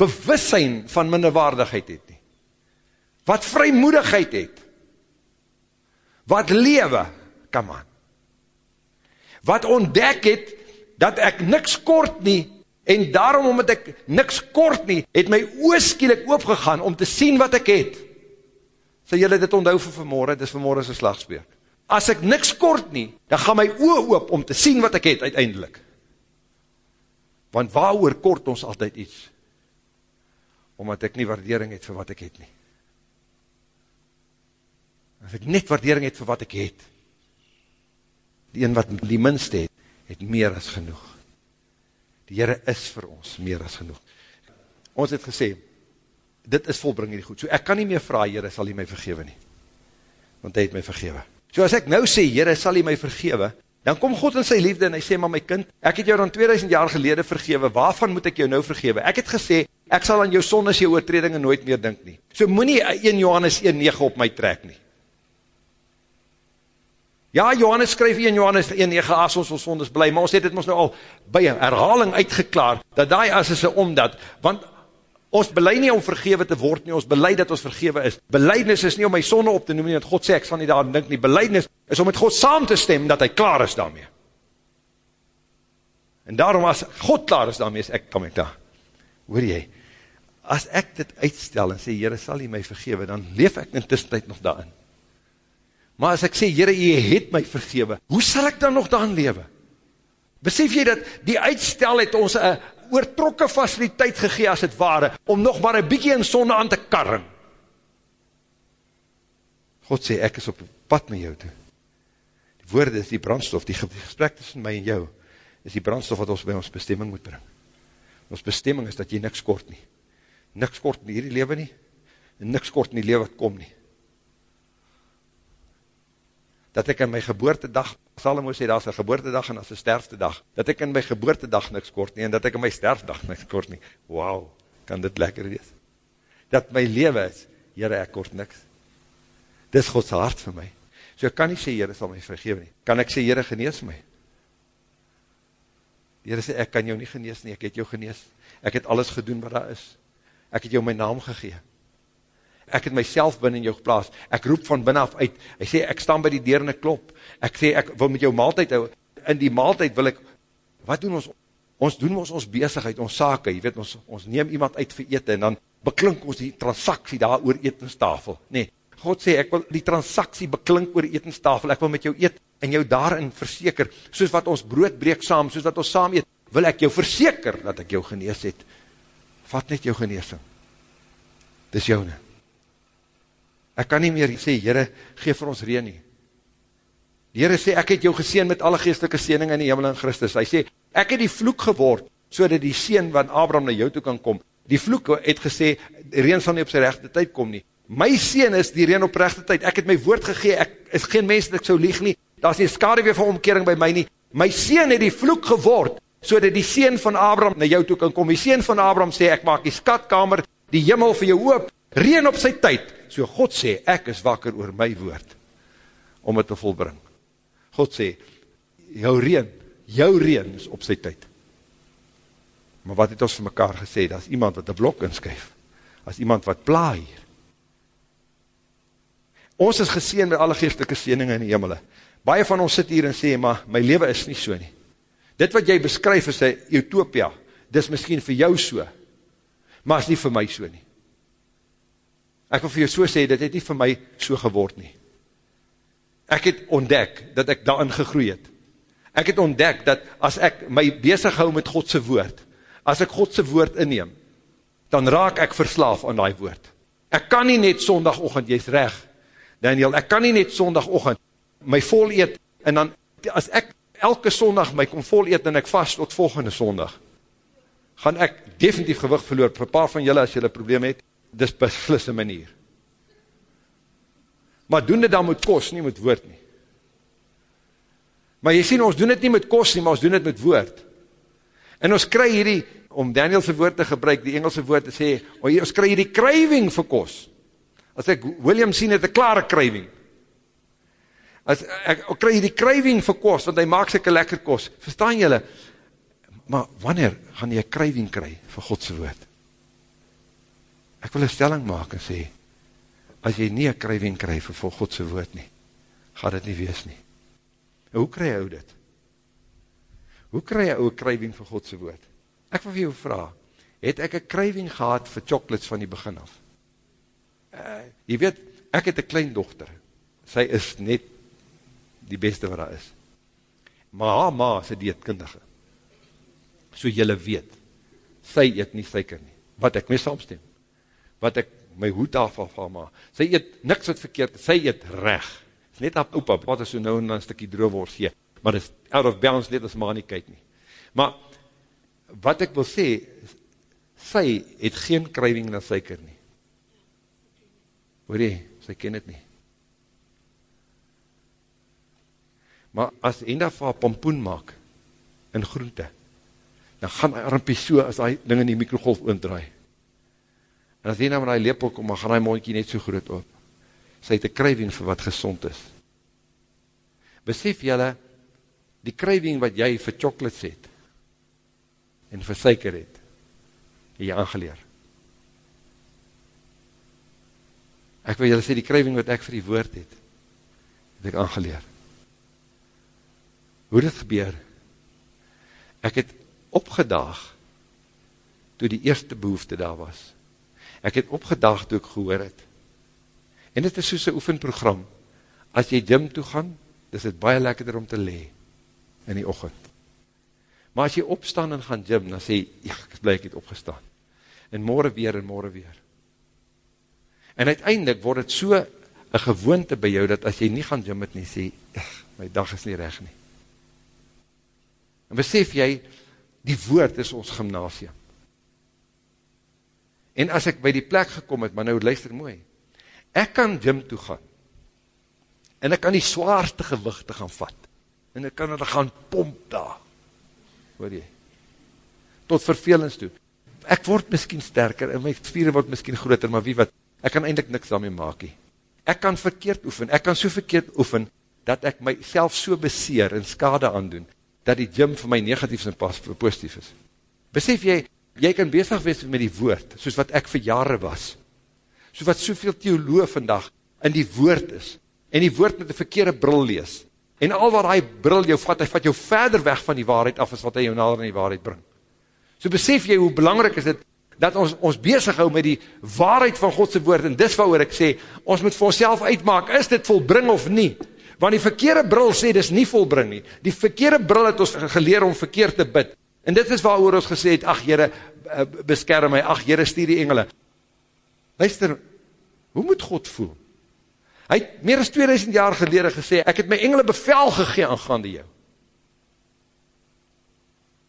bewussein van minderwaardigheid het wat vrymoedigheid het, wat lewe, come on. Wat ontdek het, dat ek niks kort nie, en daarom omdat ek niks kort nie, het my ooskielik oopgegaan, om te sien wat ek het. So jylle dit onthou vir vanmorgen, dit is vanmorgen sy slagspeer. As ek niks kort nie, dan gaan my oor oop, om te sien wat ek het, uiteindelik. Want waar kort ons altyd iets? Omdat ek nie waardering het vir wat ek het nie. As ek net waardering het vir wat ek het, die een wat die minste het, het meer as genoeg. Die Heere is vir ons meer as genoeg. Ons het gesê, dit is volbring die goed. So ek kan nie meer vraag, Heere, sal hy my vergewe nie. Want hy het my vergewe. So as ek nou sê, Heere, sal hy my vergewe, dan kom God in sy liefde en hy sê, maar my kind, ek het jou dan 2000 jaar gelede vergewe, waarvan moet ek jou nou vergewe? Ek het gesê, ek sal aan jou sondes, jou oortredinge nooit meer dink nie. So moet nie 1 Johannes 1,9 op my trek nie. Ja, Johannes skryf in Johannes 1,9 as ons ons sondes bly, maar ons het dit ons nou al by herhaling uitgeklaar, dat daai as is een omdat, want ons belei nie om vergewe te word nie, ons belei dat ons vergewe is. Beleidnis is nie om my sonde op te noem nie, dat God sê, ek sal nie daar dink nie. Beleidnis is om met God saam te stem, dat hy klaar is daarmee. En daarom as God klaar is daarmee, is ek, kom ek daar. Hoor jy, as ek dit uitstel en sê, Heere, sal jy my vergewe, dan leef ek in tussentijd nog daarin. Maar as ek sê, Heere, jy het my vergewe, hoe sal ek dan nog daan lewe? Besef jy dat die uitstel het ons een oortrokke faciliteit gegee as het ware, om nog maar een bykie in sonde aan te karren? God sê, ek is op pad met jou toe. Die woorde is die brandstof, die gesprek tussen my en jou, is die brandstof wat ons by ons bestemming moet bring. Ons bestemming is dat jy niks kort nie. Niks kort in hierdie leven nie, en niks kort in die leven wat kom nie. Dat ek in my geboortedag, Salomo sê, daar is een geboortedag en daar is een sterftedag, dat ek in my geboortedag niks kort nie, en dat ek in my sterftedag niks kort nie. Wauw, kan dit lekker wees? Dat my leven is, Heere, ek kort niks. Dis Godse hart vir my. So ek kan nie sê, Heere, sal my vergewe nie. Kan ek sê, Heere, genees my? Heere sê, ek kan jou nie genees nie, ek het jou genees. Ek het alles gedoen wat daar is. Ek het jou my naam gegeen ek het myself binnen in jou geplaas, ek roep van binnen af uit, hy sê, ek staan by die deur en ek klop, ek sê, ek wil met jou maaltijd hou, in die maaltijd wil ek, wat doen ons, ons doen ons ons bezigheid, ons sake, jy weet, ons, ons neem iemand uit vir eten, en dan beklink ons die transaksie daar oor etenstafel, nee, God sê, ek wil die transaksie beklink oor etenstafel, ek wil met jou eet, en jou daarin verseker, soos wat ons brood breek saam, soos wat ons saam eet, wil ek jou verseker, dat ek jou genees het, vat net jou geneesing, dis jou nie, Ek kan nie meer sê, Heere, geef vir ons reen nie. Die Heere sê, ek het jou geseen met alle geestelike seening in die hemel in Christus. Hy sê, ek het die vloek geword, so dat die seen van Abraham na jou toe kan kom. Die vloek het gesê, reen sal nie op sy rechte tyd kom nie. My seen is die reen op rechte tyd. Ek het my woord gegee, ek is geen mens dat ek so lieg nie. Daar is nie skade weer van omkering by my nie. My seen het die vloek geword, so dat die seen van Abraham na jou toe kan kom. Die seen van Abraham sê, ek maak die skatkamer, die jimmel vir jou hoop, reen op sy tyd, So God sê, ek is wakker oor my woord, om het te volbring. God sê, jou reen, jou reen is op sy tyd. Maar wat het ons vir mekaar gesê, dat is iemand wat een blok inskuif, as iemand wat pla hier. Ons is geseen met alle geestelike seeninge in die hemel. Baie van ons sit hier en sê, maar my leven is nie so nie. Dit wat jy beskryf is een utopia, dit is miskien vir jou so, maar is nie vir my so nie. Ek wil vir jou so sê, dit het nie vir my so geword nie. Ek het ontdek dat ek daarin gegroei het. Ek het ontdek dat as ek my bezig hou met Godse woord, as ek Godse woord inneem, dan raak ek verslaaf aan die woord. Ek kan nie net sondagochtend, jy is reg, Daniel, ek kan nie net sondagochtend my vol eet, en dan, as ek elke sondag my kom vol eet, en ek vast tot volgende sondag, gaan ek definitief gewig verloor, vir paar van julle, as julle probleem het, dis beslisse manier. Maar doen dit dan met kos, nie met woord nie. Maar jy sien, ons doen dit nie met kos nie, maar ons doen dit met woord. En ons kry hierdie, om Danielse woord te gebruik, die Engelse woord te sê, ons kry hierdie craving vir kos. As ek William sien, het een klare craving. As ek, ek kry hierdie craving vir kos, want hy maak syke lekker kos. Verstaan jylle? Maar wanneer gaan jy craving kry vir Godse woord? Ek wil een stelling maak en sê, as jy nie een craving kry vir Godse woord nie, gaat het nie wees nie. En hoe kry jy ou dit? Hoe kry jy ou craving vir Godse woord? Ek wil vir jou vraag, het ek een craving gehad vir chocolates van die begin af? Uh, jy weet, ek het een klein dochter, sy is net die beste wat daar is. Maar haar ma is een dieetkundige. So jylle weet, sy eet nie suiker nie. Wat ek mee saamstem. Wat ek my hoed af af haar ma. Sy eet niks wat verkeerd, sy eet recht net op opa, wat is so nou en dan een stukkie droogworst gee, maar is out of balance net as maar nie kyk nie. Maar, wat ek wil sê, sy het geen kruiving na suiker nie. Hoor jy, sy ken het nie. Maar as Enda vir haar pompoen maak, in groente, dan gaan hy armpie so, as hy ding in die mikrogolf oondraai. En as Enda met die lepel kom, dan gaan hy mondkie net so groot op sy het een kruiving vir wat gezond is. Besef jylle, die kruiving wat jy vir chocolates het, en vir suiker het, het jy aangeleer. Ek wil jylle sê, die kruiving wat ek vir die woord het, het ek aangeleer. Hoe dit gebeur? Ek het opgedaag, toe die eerste behoefte daar was. Ek het opgedaag toe ek gehoor het, En dit is soos een oefenprogram. As jy gym toe gaan, is dit baie lekkerder om te lee in die ochend. Maar as jy opstaan en gaan gym, dan sê jy, ja, ek is blij ek het opgestaan. En morgen weer en morgen weer. En uiteindelik word het so een gewoonte by jou, dat as jy nie gaan gym het nie, sê, my dag is nie recht nie. En besef jy, die woord is ons gymnasium. En as ek by die plek gekom het, maar nou luister mooi, ek kan gym toe gaan, en ek kan die zwaarste gewichte gaan vat, en ek kan het gaan pomp daar, hoor jy, tot vervelings toe, ek word miskien sterker, en my spieren word miskien groter, maar wie wat, ek kan eindelijk niks daarmee maak nie, ek kan verkeerd oefen, ek kan so verkeerd oefen, dat ek myself so beseer en skade aandoen, dat die gym vir my negatief en positief is. Besef jy, jy kan bezig wees met die woord, soos wat ek vir jare was, so wat soveel theoloog vandag in die woord is, en die woord met die verkeerde bril lees, en al wat hy bril jou vat, hy vat jou verder weg van die waarheid af, as wat hy jou nader in die waarheid bring. So besef jy hoe belangrijk is dit, dat ons ons bezig hou met die waarheid van Godse woord, en dis wat ek sê, ons moet vir ons uitmaak, is dit volbring of nie? Want die verkeerde bril sê, dis nie volbring nie. Die verkeerde bril het ons geleer om verkeerd te bid. En dit is waar ons gesê het, ach jyre, eh, beskerm my, ach jyre, stuur die engele. Luister, hoe moet God voel? Hy het meer as 2000 jaar gelede gesê, ek het my engele bevel gegee aangaande jou.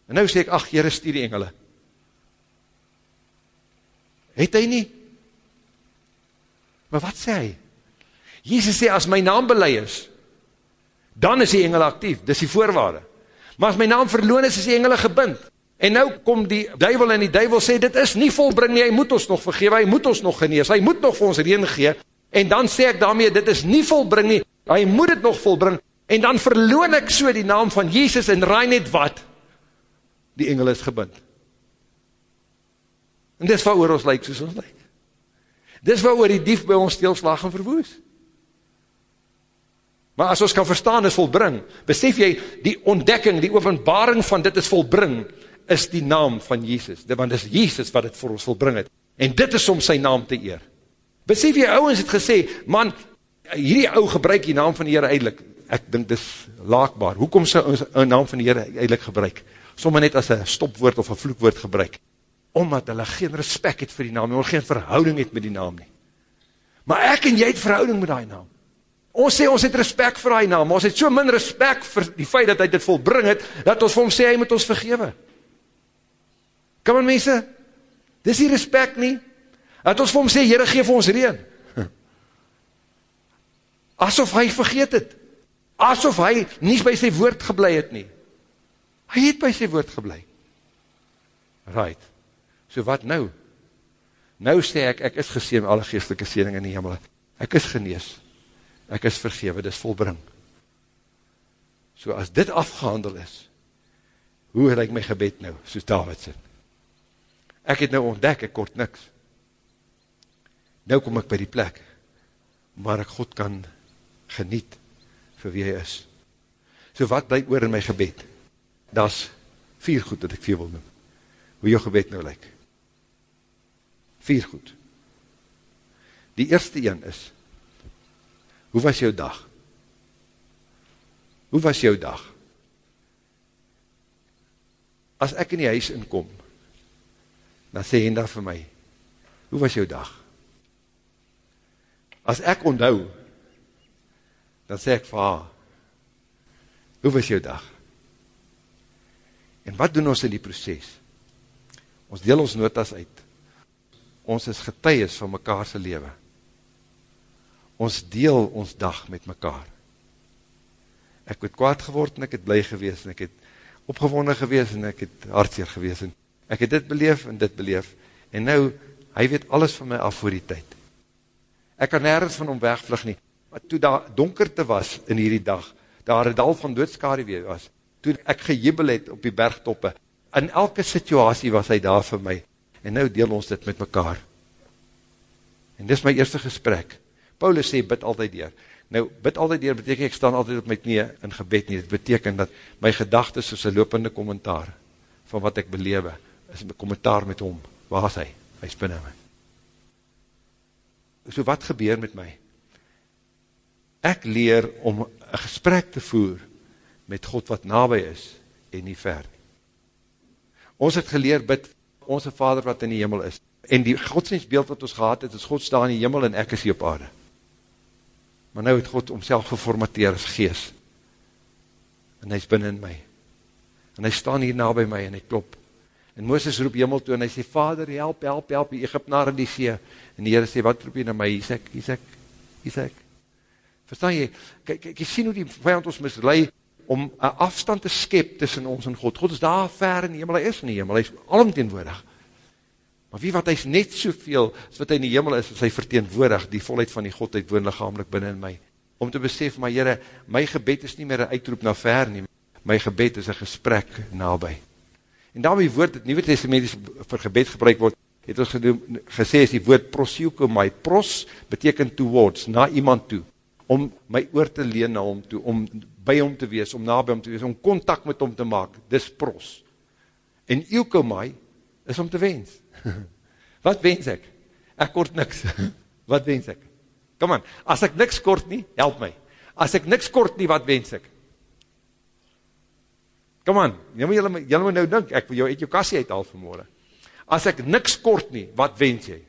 En nou sê ek, ach, Heere, stuur die engele. Het hy nie? Maar wat sê hy? Jezus sê, as my naam belei is, dan is die engele actief, dis die voorwaarde. Maar as my naam verloon is, is die engele gebind. En nou kom die duivel en die duivel sê, dit is nie volbring nie, hy moet ons nog vergewe, hy moet ons nog genees, hy moet nog vir ons reen gee, en dan sê ek daarmee, dit is nie volbring nie, hy moet het nog volbring, en dan verloon ek so die naam van Jezus en raai net wat, die engel is gebind. En dis wat oor ons lyk soos ons lyk. Dis wat oor die dief by ons steelslag en verwoes. Maar as ons kan verstaan is volbring, besef jy die ontdekking, die openbaring van dit is volbring, is die naam van Jesus, want is Jesus wat het vir ons volbring het, en dit is om sy naam te eer. Besef jy ouwens het gesê, man, hierdie ou gebruik die naam van die Heere eindelijk, ek dink dis laakbaar, hoekom sy een naam van die Heere eindelijk gebruik, somme net as een stopwoord of een vloekwoord gebruik, omdat hulle geen respect het vir die naam, en geen verhouding het met die naam nie. Maar ek en jy het verhouding met die naam. Ons sê ons het respect vir die naam, maar ons het so min respect vir die feit dat hy dit volbring het, dat ons vir hom sê hy moet ons vergewe. Kom aan mense, dis die respect nie, dat ons vir hom sê, Heere geef ons reen. Asof hy vergeet het, asof hy nie by sy woord geblei het nie. Hy het by sy woord geblei. Right, so wat nou? Nou sê ek, ek is geseen alle geestelike sêning in die hemel. Ek is genees. Ek is vergewe, dit is volbring. So as dit afgehandel is, hoe ek my gebed nou, soos David sê? Ek het nou ontdek, ek kort niks. Nou kom ek by die plek, waar ek God kan geniet vir wie hy is. So wat bly oor in my gebed? Dat is vier goed dat ek vir wil noem. Hoe jou gebed nou lyk. Vier goed. Die eerste een is, hoe was jou dag? Hoe was jou dag? As ek in die huis inkom, dan sê Henda vir my, hoe was jou dag? As ek onthou, dan sê ek vir haar, hoe was jou dag? En wat doen ons in die proces? Ons deel ons notas uit, ons is getuies van mekaarse lewe. Ons deel ons dag met mekaar. Ek het kwaad geword en ek het blij gewees en ek het opgewonnen gewees en ek het hartseer gewees en ek het dit beleef en dit beleef en nou, hy weet alles van my af voor die tyd. Ek kan nergens van hom wegvlug nie, toe daar donkerte was in hierdie dag, daar een dal van doodskade weer was, toe ek gejubel het op die bergtoppe, in elke situasie was hy daar vir my, en nou deel ons dit met mekaar. En dis my eerste gesprek. Paulus sê, bid altyd deur. Nou, bid altyd deur, beteken ek staan altyd op my knie in gebed nie. Dit beteken dat my gedagtes soos een lopende kommentaar van wat ek belewe, is my kommentaar met hom. Waar is hy? Hy is binnen my. So wat gebeur met my? Ek leer om een gesprek te voer met God wat nabij is en nie ver. Ons het geleer bid onze vader wat in die hemel is. En die godsdienstbeeld wat ons gehad het, is God staan in die hemel en ek is hier op aarde. Maar nou het God omself geformateer as gees. En hy is binnen in my. En hy staan hier na by my en hy klop. En Mooses roep hemel toe en hy sê, Vader, help, help, help, die Egyptenaar in die see. En die Heere sê, wat roep jy na my? Hier is ek, hier is ek, hier is ek. Verstaan jy? Kijk, kijk, jy sien hoe die vijand ons mislui om een afstand te skep tussen ons en God. God is daar ver in die hemel, hy is in die hemel, hy is alomteenwoordig. Maar wie wat hy is net soveel, as wat hy in die hemel is, as hy verteenwoordig, die volheid van die Godheid woon lichamelik binnen in my. Om te besef, maar jyre, my gebed is nie meer een uitroep na ver nie, my gebed is een gesprek nabij. En daarmee woord, het Nieuwe Testamentisch vir gebed gebruik word, het ons gedoem, gesê is die woord prosiuko my, pros betekent towards, na iemand toe, om my oor te leen na hom toe, om by hom te wees, om na by hom te wees, om contact met hom te maak, dis pros. En eukomai is om te wens. Wat wens ek? Ek kort niks. Wat wens ek? Kom aan, as ek niks kort nie, help my. As ek niks kort nie, wat wens ek? Kom aan, jy moet, jy moet nou dink, ek wil jou kassie uithaal vanmorgen. As ek niks kort nie, wat wens jy?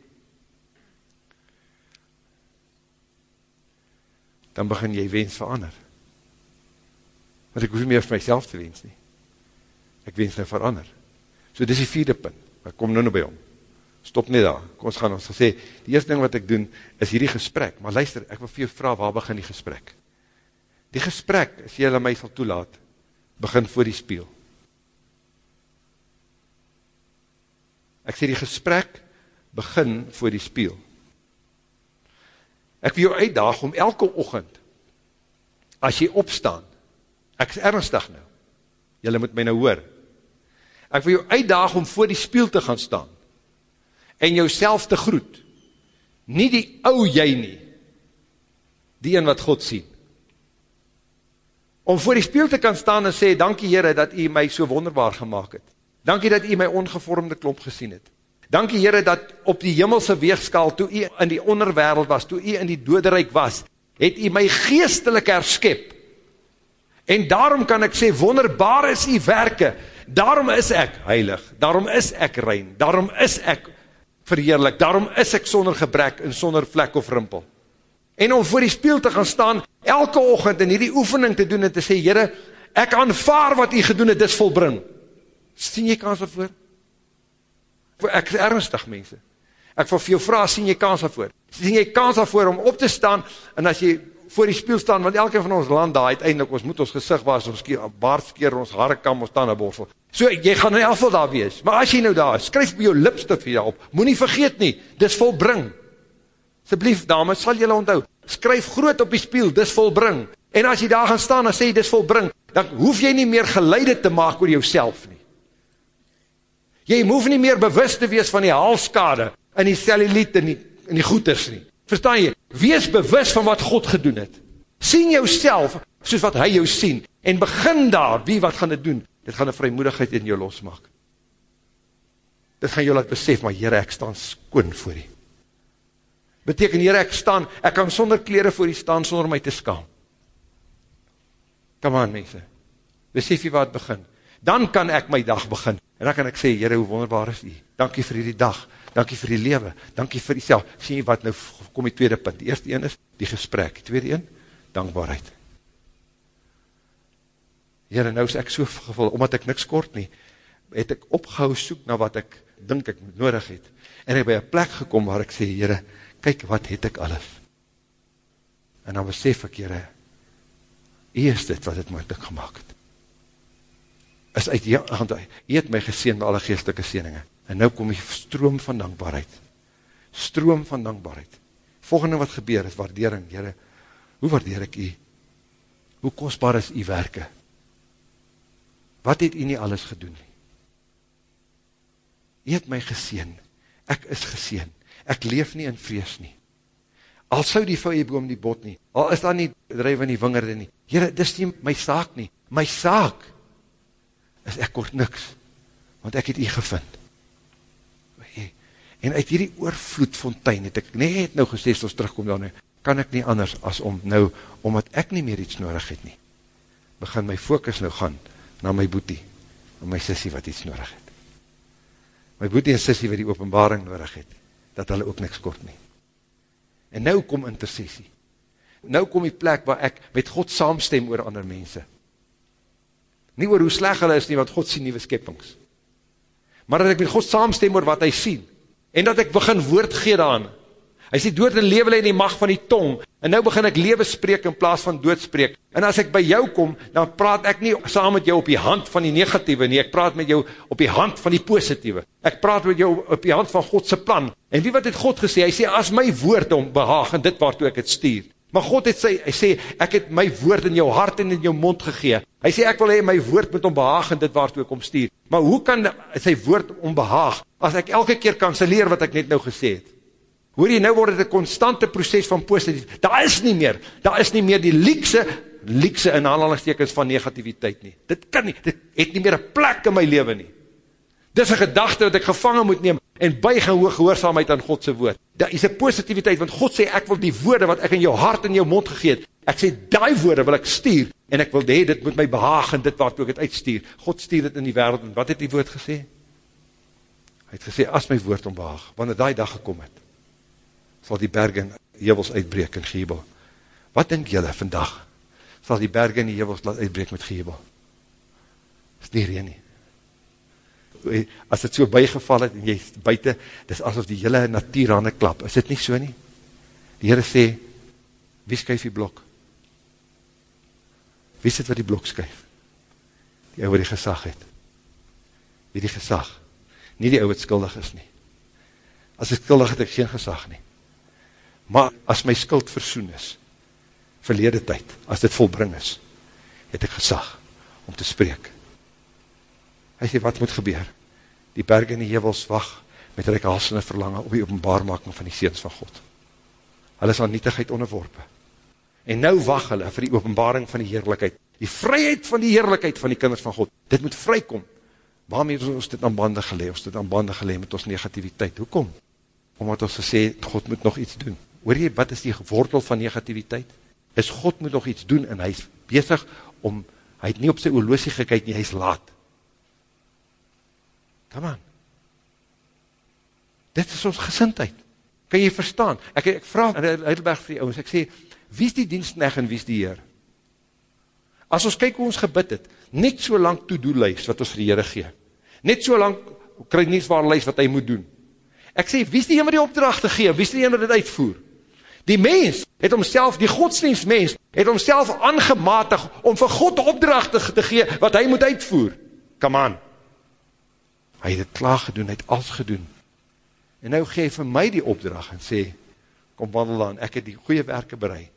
Dan begin jy wens verander want ek hoef nie meer vir myself te wens nie. Ek wens nou verander. So dis die vierde punt, ek kom nou nou by hom. Stop nie daar, kom ons gaan ons gesê, die eerste ding wat ek doen, is hierdie gesprek, maar luister, ek wil vir jou vraag, waar begin die gesprek? Die gesprek, as jy my sal toelaat, begin voor die spiel. Ek sê die gesprek, begin voor die spiel. Ek wil jou uitdaag om elke ochend, as jy opstaan, Ek is ernstig nou. Julle moet my nou hoor. Ek wil jou uitdaag om voor die spiel te gaan staan. En jou te groet. Nie die ou jy nie. Die een wat God sien. Om voor die spiel te kan staan en sê, dankie Heere dat u my so wonderbaar gemaakt het. Dankie dat u my ongevormde klomp gesien het. Dankie Heere dat op die jimmelse weegskaal, toe u in die onderwereld was, toe u in die doderijk was, het u my geestelik herskep, en daarom kan ek sê, wonderbaar is u werke, daarom is ek heilig, daarom is ek rein, daarom is ek verheerlik, daarom is ek sonder gebrek en sonder vlek of rimpel. En om voor die spiel te gaan staan, elke ochend in die oefening te doen en te sê, Heere, ek aanvaar wat u gedoen het, dis volbring. Sien jy kans daarvoor? Ek is ernstig, mense. Ek wil vir jou vraag, sien jy kans daarvoor? Sien jy kans daarvoor om op te staan, en as jy voor die spiel staan, want elke van ons land daar uiteindelik, ons moet ons gezicht was, ons baardskeer, ons harekam, ons tandenborsel. So, jy gaan in elk geval daar wees. Maar as jy nou daar is, skryf by jou lipstift vir jou op. Moet nie vergeet nie, dis volbring. Asseblief, dames, sal jylle onthou, skryf groot op die spiel, dis volbring. En as jy daar gaan staan en sê, dis volbring, dan hoef jy nie meer geleide te maak oor jouself nie. Jy hoef nie meer bewust te wees van die halskade, en die cellulite, en die, en die goeders nie. Verstaan jy? Wees bewus van wat God gedoen het. Sien jou self, soos wat hy jou sien, en begin daar, wie wat gaan dit doen? Dit gaan een vrymoedigheid in jou losmaak. Dit gaan jou laat besef, maar Heere, ek staan skoon voor jy. Beteken, Heere, ek staan, ek kan sonder kleren voor jy staan, sonder my te skaam. Come on, mense. Besef jy wat begin. Dan kan ek my dag begin. En dan kan ek sê, Heere, hoe wonderbaar is jy. Dankie vir die dag dankie vir die lewe, dankie vir die self, sien jy wat nou, kom die tweede punt, die eerste een is, die gesprek, die tweede een, dankbaarheid. Heere, nou is ek so gevul, omdat ek niks kort nie, het ek opgehou soek na wat ek dink ek nodig het, en ek by een plek gekom waar ek sê, Heere, kyk wat het ek alles, en dan besef ek, Heere, hy is dit wat het moeilijk gemaakt het, is uit die hand, hy het my geseen met alle geestelike seeninge, En nou kom die stroom van dankbaarheid. Stroom van dankbaarheid. Volgende wat gebeur is waardering. Jere, hoe waardeer ek u? Hoe kostbaar is u werke? Wat het u nie alles gedoen? U het my geseen. Ek is geseen. Ek leef nie in vrees nie. Al sou die vijeboom die bot nie. Al is daar nie drijf in die wingerde nie. Jere, dis nie my saak nie. My saak is ek kort niks. Want ek het u gevind. En uit hierdie oorvloedfontein het ek net nou gesê, as ons terugkom dan, kan ek nie anders as om nou, omdat ek nie meer iets nodig het nie, begin my focus nou gaan na my boetie, en my sissie wat iets nodig het. My boetie en sissie wat die openbaring nodig het, dat hulle ook niks kort nie. En nou kom intercessie. Nou kom die plek waar ek met God saamstem oor ander mense. Nie oor hoe sleg hulle is nie, want God sien nieuwe skeppings. Maar dat ek met God saamstem oor wat hy sien, en dat ek begin woord gee daan. Hy sê, dood en lewe in die macht van die tong, en nou begin ek lewe spreek in plaas van dood spreek. En as ek by jou kom, dan praat ek nie saam met jou op die hand van die negatieve nie, ek praat met jou op die hand van die positieve. Ek praat met jou op die hand van Godse plan. En wie wat het God gesê? Hy sê, as my woord om behaag, en dit waartoe ek het stuur. Maar God het sê, hy sê, ek het my woord in jou hart en in jou mond gegee. Hy sê, ek wil hee, my woord moet ombehaag en dit waartoe ek omstuur. Maar hoe kan sy woord ombehaag, as ek elke keer kanseleer wat ek net nou gesê het? Hoor jy, nou word het een constante proces van positief. Daar is nie meer, daar is nie meer die liekse, liekse in aanhalingstekens van negativiteit nie. Dit kan nie, dit het nie meer een plek in my leven nie. Dit is een gedachte wat ek gevangen moet neem en buig en hoog gehoorzaamheid aan Godse woord. Dit is een positiviteit, want God sê, ek wil die woorde wat ek in jou hart en jou mond gegeet, ek sê, die woorde wil ek stuur, en ek wil die, dit moet my behaag en dit waartoe ek het uitstuur. God stuur dit in die wereld, en wat het die woord gesê? Hy het gesê, as my woord om behaag, wanneer die dag gekom het, sal die berge en hevels uitbreek in gehebel. Wat denk jylle vandag, sal die berge en die hevels laat uitbreek met gehebel? Is nie reen nie as het so bygeval het, en jy buiten, dis asof die hele natuur aan die klap, is dit nie so nie? Die Heere sê, wie skuif die blok? Wie is dit wat die blok skuif? Die ou wat die gesag het. Wie die gesag? Nie die ou wat skuldig is nie. As ek skuldig het, ek geen gesag nie. Maar as my skuld versoen is, verlede tyd, as dit volbring is, het ek gesag om te spreek. Hy sê, wat moet gebeur? Die berg en die hevels wacht met rekhalsende verlangen op die openbaarmaking van die seens van God. Hulle is aan nietigheid onderworpe. En nou wacht hulle vir die openbaring van die heerlijkheid. Die vryheid van die heerlijkheid van die kinders van God. Dit moet vrykom. Waarmee is ons dit aan bande gelee? Ons dit aan bande gelee met ons negativiteit. Hoekom? Omdat ons gesê, God moet nog iets doen. Hoor jy, wat is die wortel van negativiteit? is God moet nog iets doen, en hy is bezig om, hy het nie op sy oorloosie gekyk nie, hy is laat. Come on. Dit is ons gesintheid. Kan jy verstaan? Ek, ek vraag in Heidelberg vir die ouwens, ek sê, wie is die dienstneg en wie is die Heer? As ons kyk hoe ons gebid het, net so lang to-do-lijst wat ons vir die Heere gee, net so lang krijg nie zwaar lijst wat hy moet doen. Ek sê, wie is die een wat die opdracht te gee, wie is die een wat dit uitvoer? Die mens het homself, die godsdienstmens, het homself aangematig om vir God opdracht te, te gee wat hy moet uitvoer. Come on. Hy het het klaar gedoen, hy het alles gedoen. En nou geef vir my die opdracht en sê, kom wandel dan, ek het die goeie werke bereid,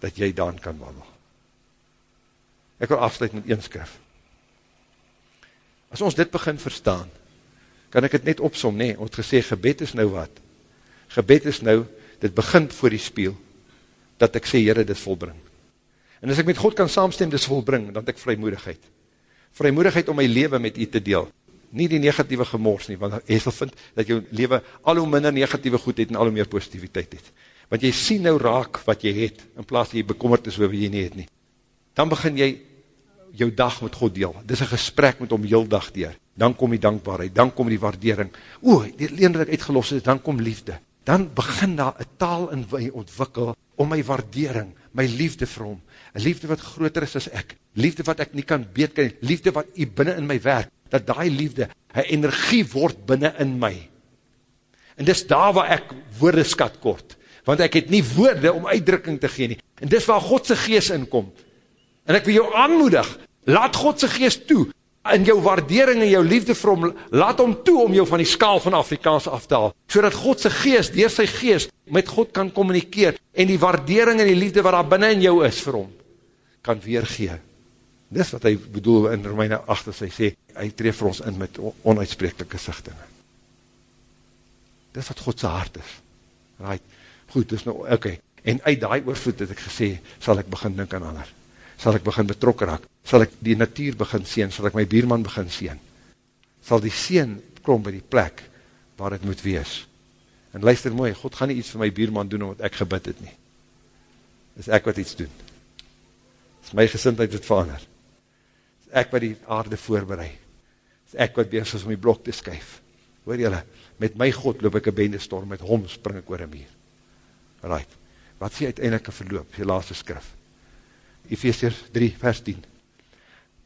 dat jy dan kan wandel. Ek wil afsluit met een skrif. As ons dit begin verstaan, kan ek het net opsom, nee, ons gesê, gebed is nou wat? Gebed is nou, dit begint voor die spiel, dat ek sê, Heere, dit volbring. En as ek met God kan saamstem, dit volbring, dan het ek vrymoedigheid. Vrymoedigheid om my leven met u te deel. Nie die negatieve gemors nie, want jy sal vind, dat jou leven al hoe minder negatieve goed het, en al hoe meer positiviteit het. Want jy sien nou raak wat jy het, in plaas dat jy bekommerd is oor wat jy nie het nie dan begin jy jou dag met God deel. Dit is een gesprek met hom heel dag deur. Dan kom die dankbaarheid, dan kom die waardering. O, die leen dat ek uitgelos is, dan kom liefde. Dan begin daar een taal in my ontwikkel om my waardering, my liefde vir hom. Een liefde wat groter is as ek. Liefde wat ek nie kan beetken. Liefde wat hier binnen in my werk. Dat die liefde een energie word binnen in my. En dis daar waar ek woordeskat kort. Want ek het nie woorde om uitdrukking te gee nie. En dis waar Godse geest inkomt En ek wil jou aanmoedig, laat Godse geest toe, in jou waardering en jou liefde vir hom, laat hom toe om jou van die skaal van Afrikaans af te haal, so dat Godse geest, door sy geest, met God kan communikeer, en die waardering en die liefde wat daar binnen in jou is vir hom, kan weergee. Dis wat hy bedoel in Romeine 8, as hy sê, hy treef vir ons in met onuitsprekelike sichtinge. Dis wat Godse hart is. Right. Goed, dis nou, oké. Okay. En uit die oorvloed het ek gesê, sal ek begin dink aan ander sal ek begin betrokken raak, sal ek die natuur begin sien, sal ek my bierman begin sien, sal die sien krom by die plek waar het moet wees. En luister mooi, God gaan nie iets vir my bierman doen omdat ek gebid het nie. Is ek wat iets doen. Is my gesintheid wat verander. Ek wat die aarde voorbereid. Is ek wat bezig is om die blok te skuif. Hoor jylle, met my God loop ek een bende storm, met hom spring ek oor een meer. Right. Wat is die uiteindelike verloop, die laatste skrif? Ephesians 3 vers 10.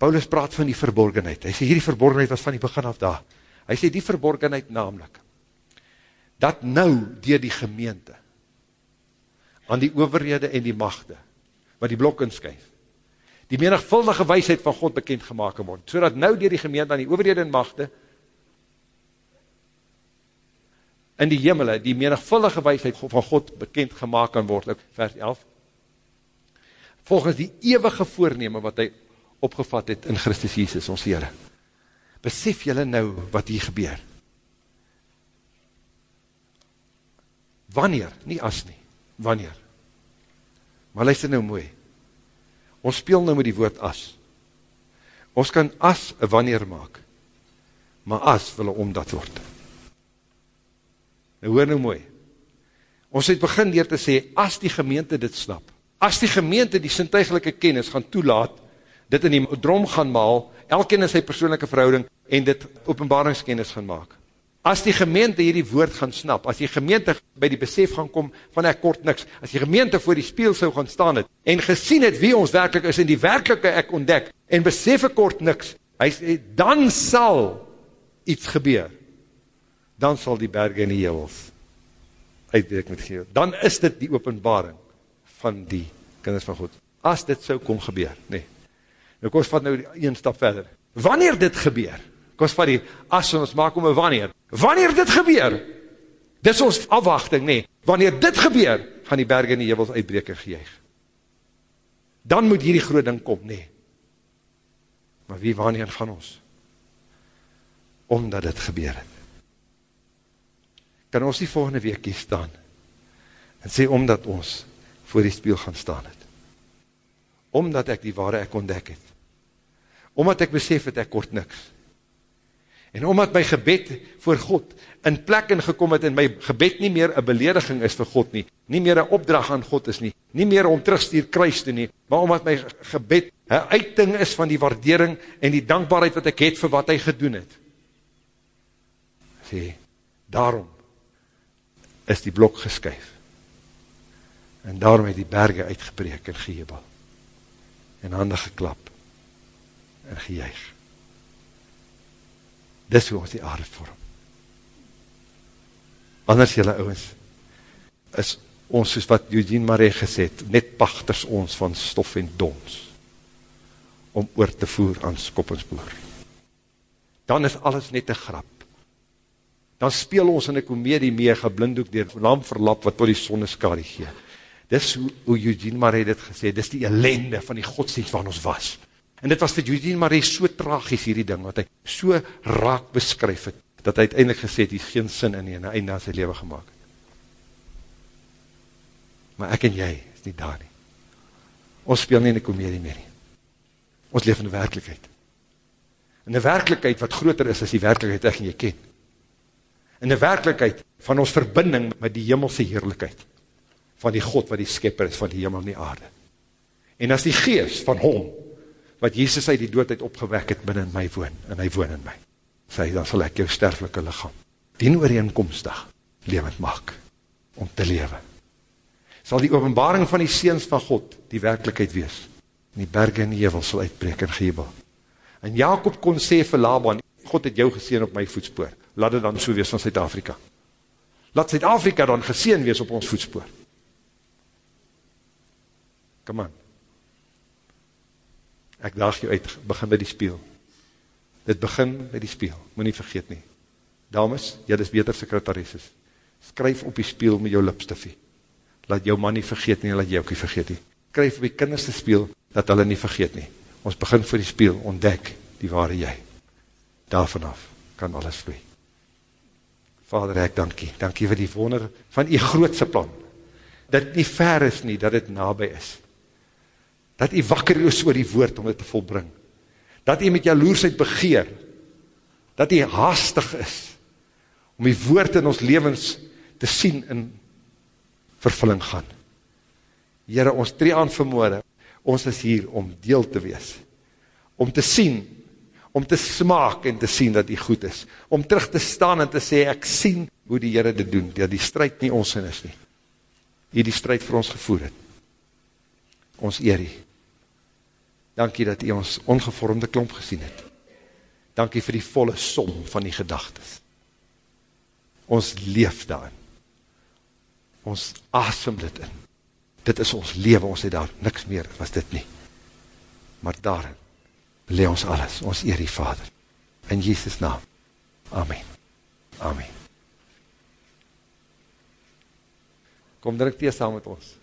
Paulus praat van die verborgenheid. Hy sê hierdie verborgenheid was van die begin af daar. Hy sê die verborgenheid namelijk, dat nou dier die gemeente, aan die overhede en die machte, wat die blok inskuif, die menigvuldige weisheid van God bekend gemaakt word, so dat nou dier die gemeente aan die overhede en machte, in die jimmele, die menigvuldige weisheid van God bekend gemaakt kan word, vers 11, volgens die eeuwige voorneme wat hy opgevat het in Christus Jesus, ons Heere. Besef jylle nou wat hier gebeur. Wanneer, nie as nie, wanneer. Maar luister nou mooi. Ons speel nou met die woord as. Ons kan as een wanneer maak, maar as wil een omdat word. Nou hoor nou mooi. Ons het begin hier te sê, as die gemeente dit snap, as die gemeente die sintuigelike kennis gaan toelaat, dit in die drom gaan maal, elkeen in sy persoonlijke verhouding, en dit openbaringskennis gaan maak. As die gemeente hierdie woord gaan snap, as die gemeente by die besef gaan kom van ek kort niks, as die gemeente voor die speel sou gaan staan het, en gesien het wie ons werkelijk is, en die werkelike ek ontdek, en besef ek kort niks, hy sê, dan sal iets gebeur, dan sal die berge en die hevels uitdruk met geel. Dan is dit die openbaring van die kinders van God. As dit so kom gebeur, nee. Nou kom ons vat nou een stap verder. Wanneer dit gebeur, kom ons vat die as en ons maak om een wanneer. Wanneer dit gebeur, dit is ons afwachting, nee. Wanneer dit gebeur, gaan die berge en die hevels uitbreek en gejuig. Dan moet hierdie groot ding kom, nee. Maar wie wanneer van ons? Omdat dit gebeur het. Kan ons die volgende week hier staan en sê omdat ons voor die spiel gaan staan het. Omdat ek die ware ek ontdek het. Omdat ek besef het ek kort niks. En omdat my gebed voor God in plek ingekom het en my gebed nie meer een belediging is vir God nie, nie meer een opdracht aan God is nie, nie meer om terugstuur kruis te nie, maar omdat my gebed een uiting is van die waardering en die dankbaarheid wat ek het vir wat hy gedoen het. Sê, daarom is die blok geskyf. En daarom het die berge uitgebreek en gehebel. En handen geklap. En gejuig. Dis hoe ons die aarde vorm. Anders jylle ouwens, is ons soos wat Eugene Marais gesê het, net pachters ons van stof en dons, om oor te voer aan skoppensboer. Dan is alles net een grap. Dan speel ons in een komedie mee, geblindhoek dier lam verlap, wat tot die sonneskade gee. Dis hoe, hoe Eugene Marais dit gesê, dis die ellende van die godsdienst waar ons was. En dit was vir Eugene Marais so tragisch hierdie ding, wat hy so raak beskryf het, dat hy uiteindelik gesê het, hy is geen sin in nie, en hy einde aan sy leven gemaakt het. Maar ek en jy is nie daar nie. Ons speel nie in die komedie meer nie. Ons leef in die werkelijkheid. In die werkelijkheid wat groter is as die werkelijkheid ek en jy ken. In die werkelijkheid van ons verbinding met die hemelse heerlijkheid. Van die God wat die skepper is van die hemel en die aarde. En as die geest van hom wat Jezus uit die doodheid opgewek het binnen my woon, en hy woon in my, sê, dan sal ek jou sterflike lichaam, dien ooreenkomstig, levend maak, om te lewe. Sal die openbaring van die seens van God, die werkelijkheid wees, en die berge en die hevel sal uitbreek en geebel. En Jacob kon sê vir Laban, God het jou geseen op my voetspoor, laat het dan so wees van Zuid-Afrika. Laat Zuid-Afrika dan geseen wees op ons voetspoor. Come on. Ek daag jou uit, begin by die spiel. Dit begin by die spiel, moet nie vergeet nie. Dames, jy is beter sekretarisses. Skryf op die spiel met jou lipstifie. Laat jou man nie vergeet nie, laat jy ook nie vergeet nie. Skryf op die kinderste spiel, dat hulle nie vergeet nie. Ons begin vir die spiel, ontdek die ware jy. Daarvanaf kan alles vloei. Vader, ek dankie. Dankie vir die wonder van die grootse plan. Dat nie ver is nie, dat het nabij is dat jy wakker is oor die woord om dit te volbring, dat jy met jaloersheid begeer, dat jy haastig is, om die woord in ons levens te sien in vervulling gaan. Heere, ons tree aan vermoorde, ons is hier om deel te wees, om te sien, om te smaak en te sien dat die goed is, om terug te staan en te sê, ek sien hoe die Heere dit doen, dat die strijd nie ons in is nie, die die strijd vir ons gevoer het, ons eer die, Dankie dat u ons ongevormde klomp gesien het. Dankie vir die volle som van die gedagtes. Ons leef daarin. Ons asem dit in. Dit is ons leven, ons het daar niks meer was dit nie. Maar daarin le ons alles, ons eer die Vader. In Jesus naam. Amen. Amen. Kom druk thee saam met ons.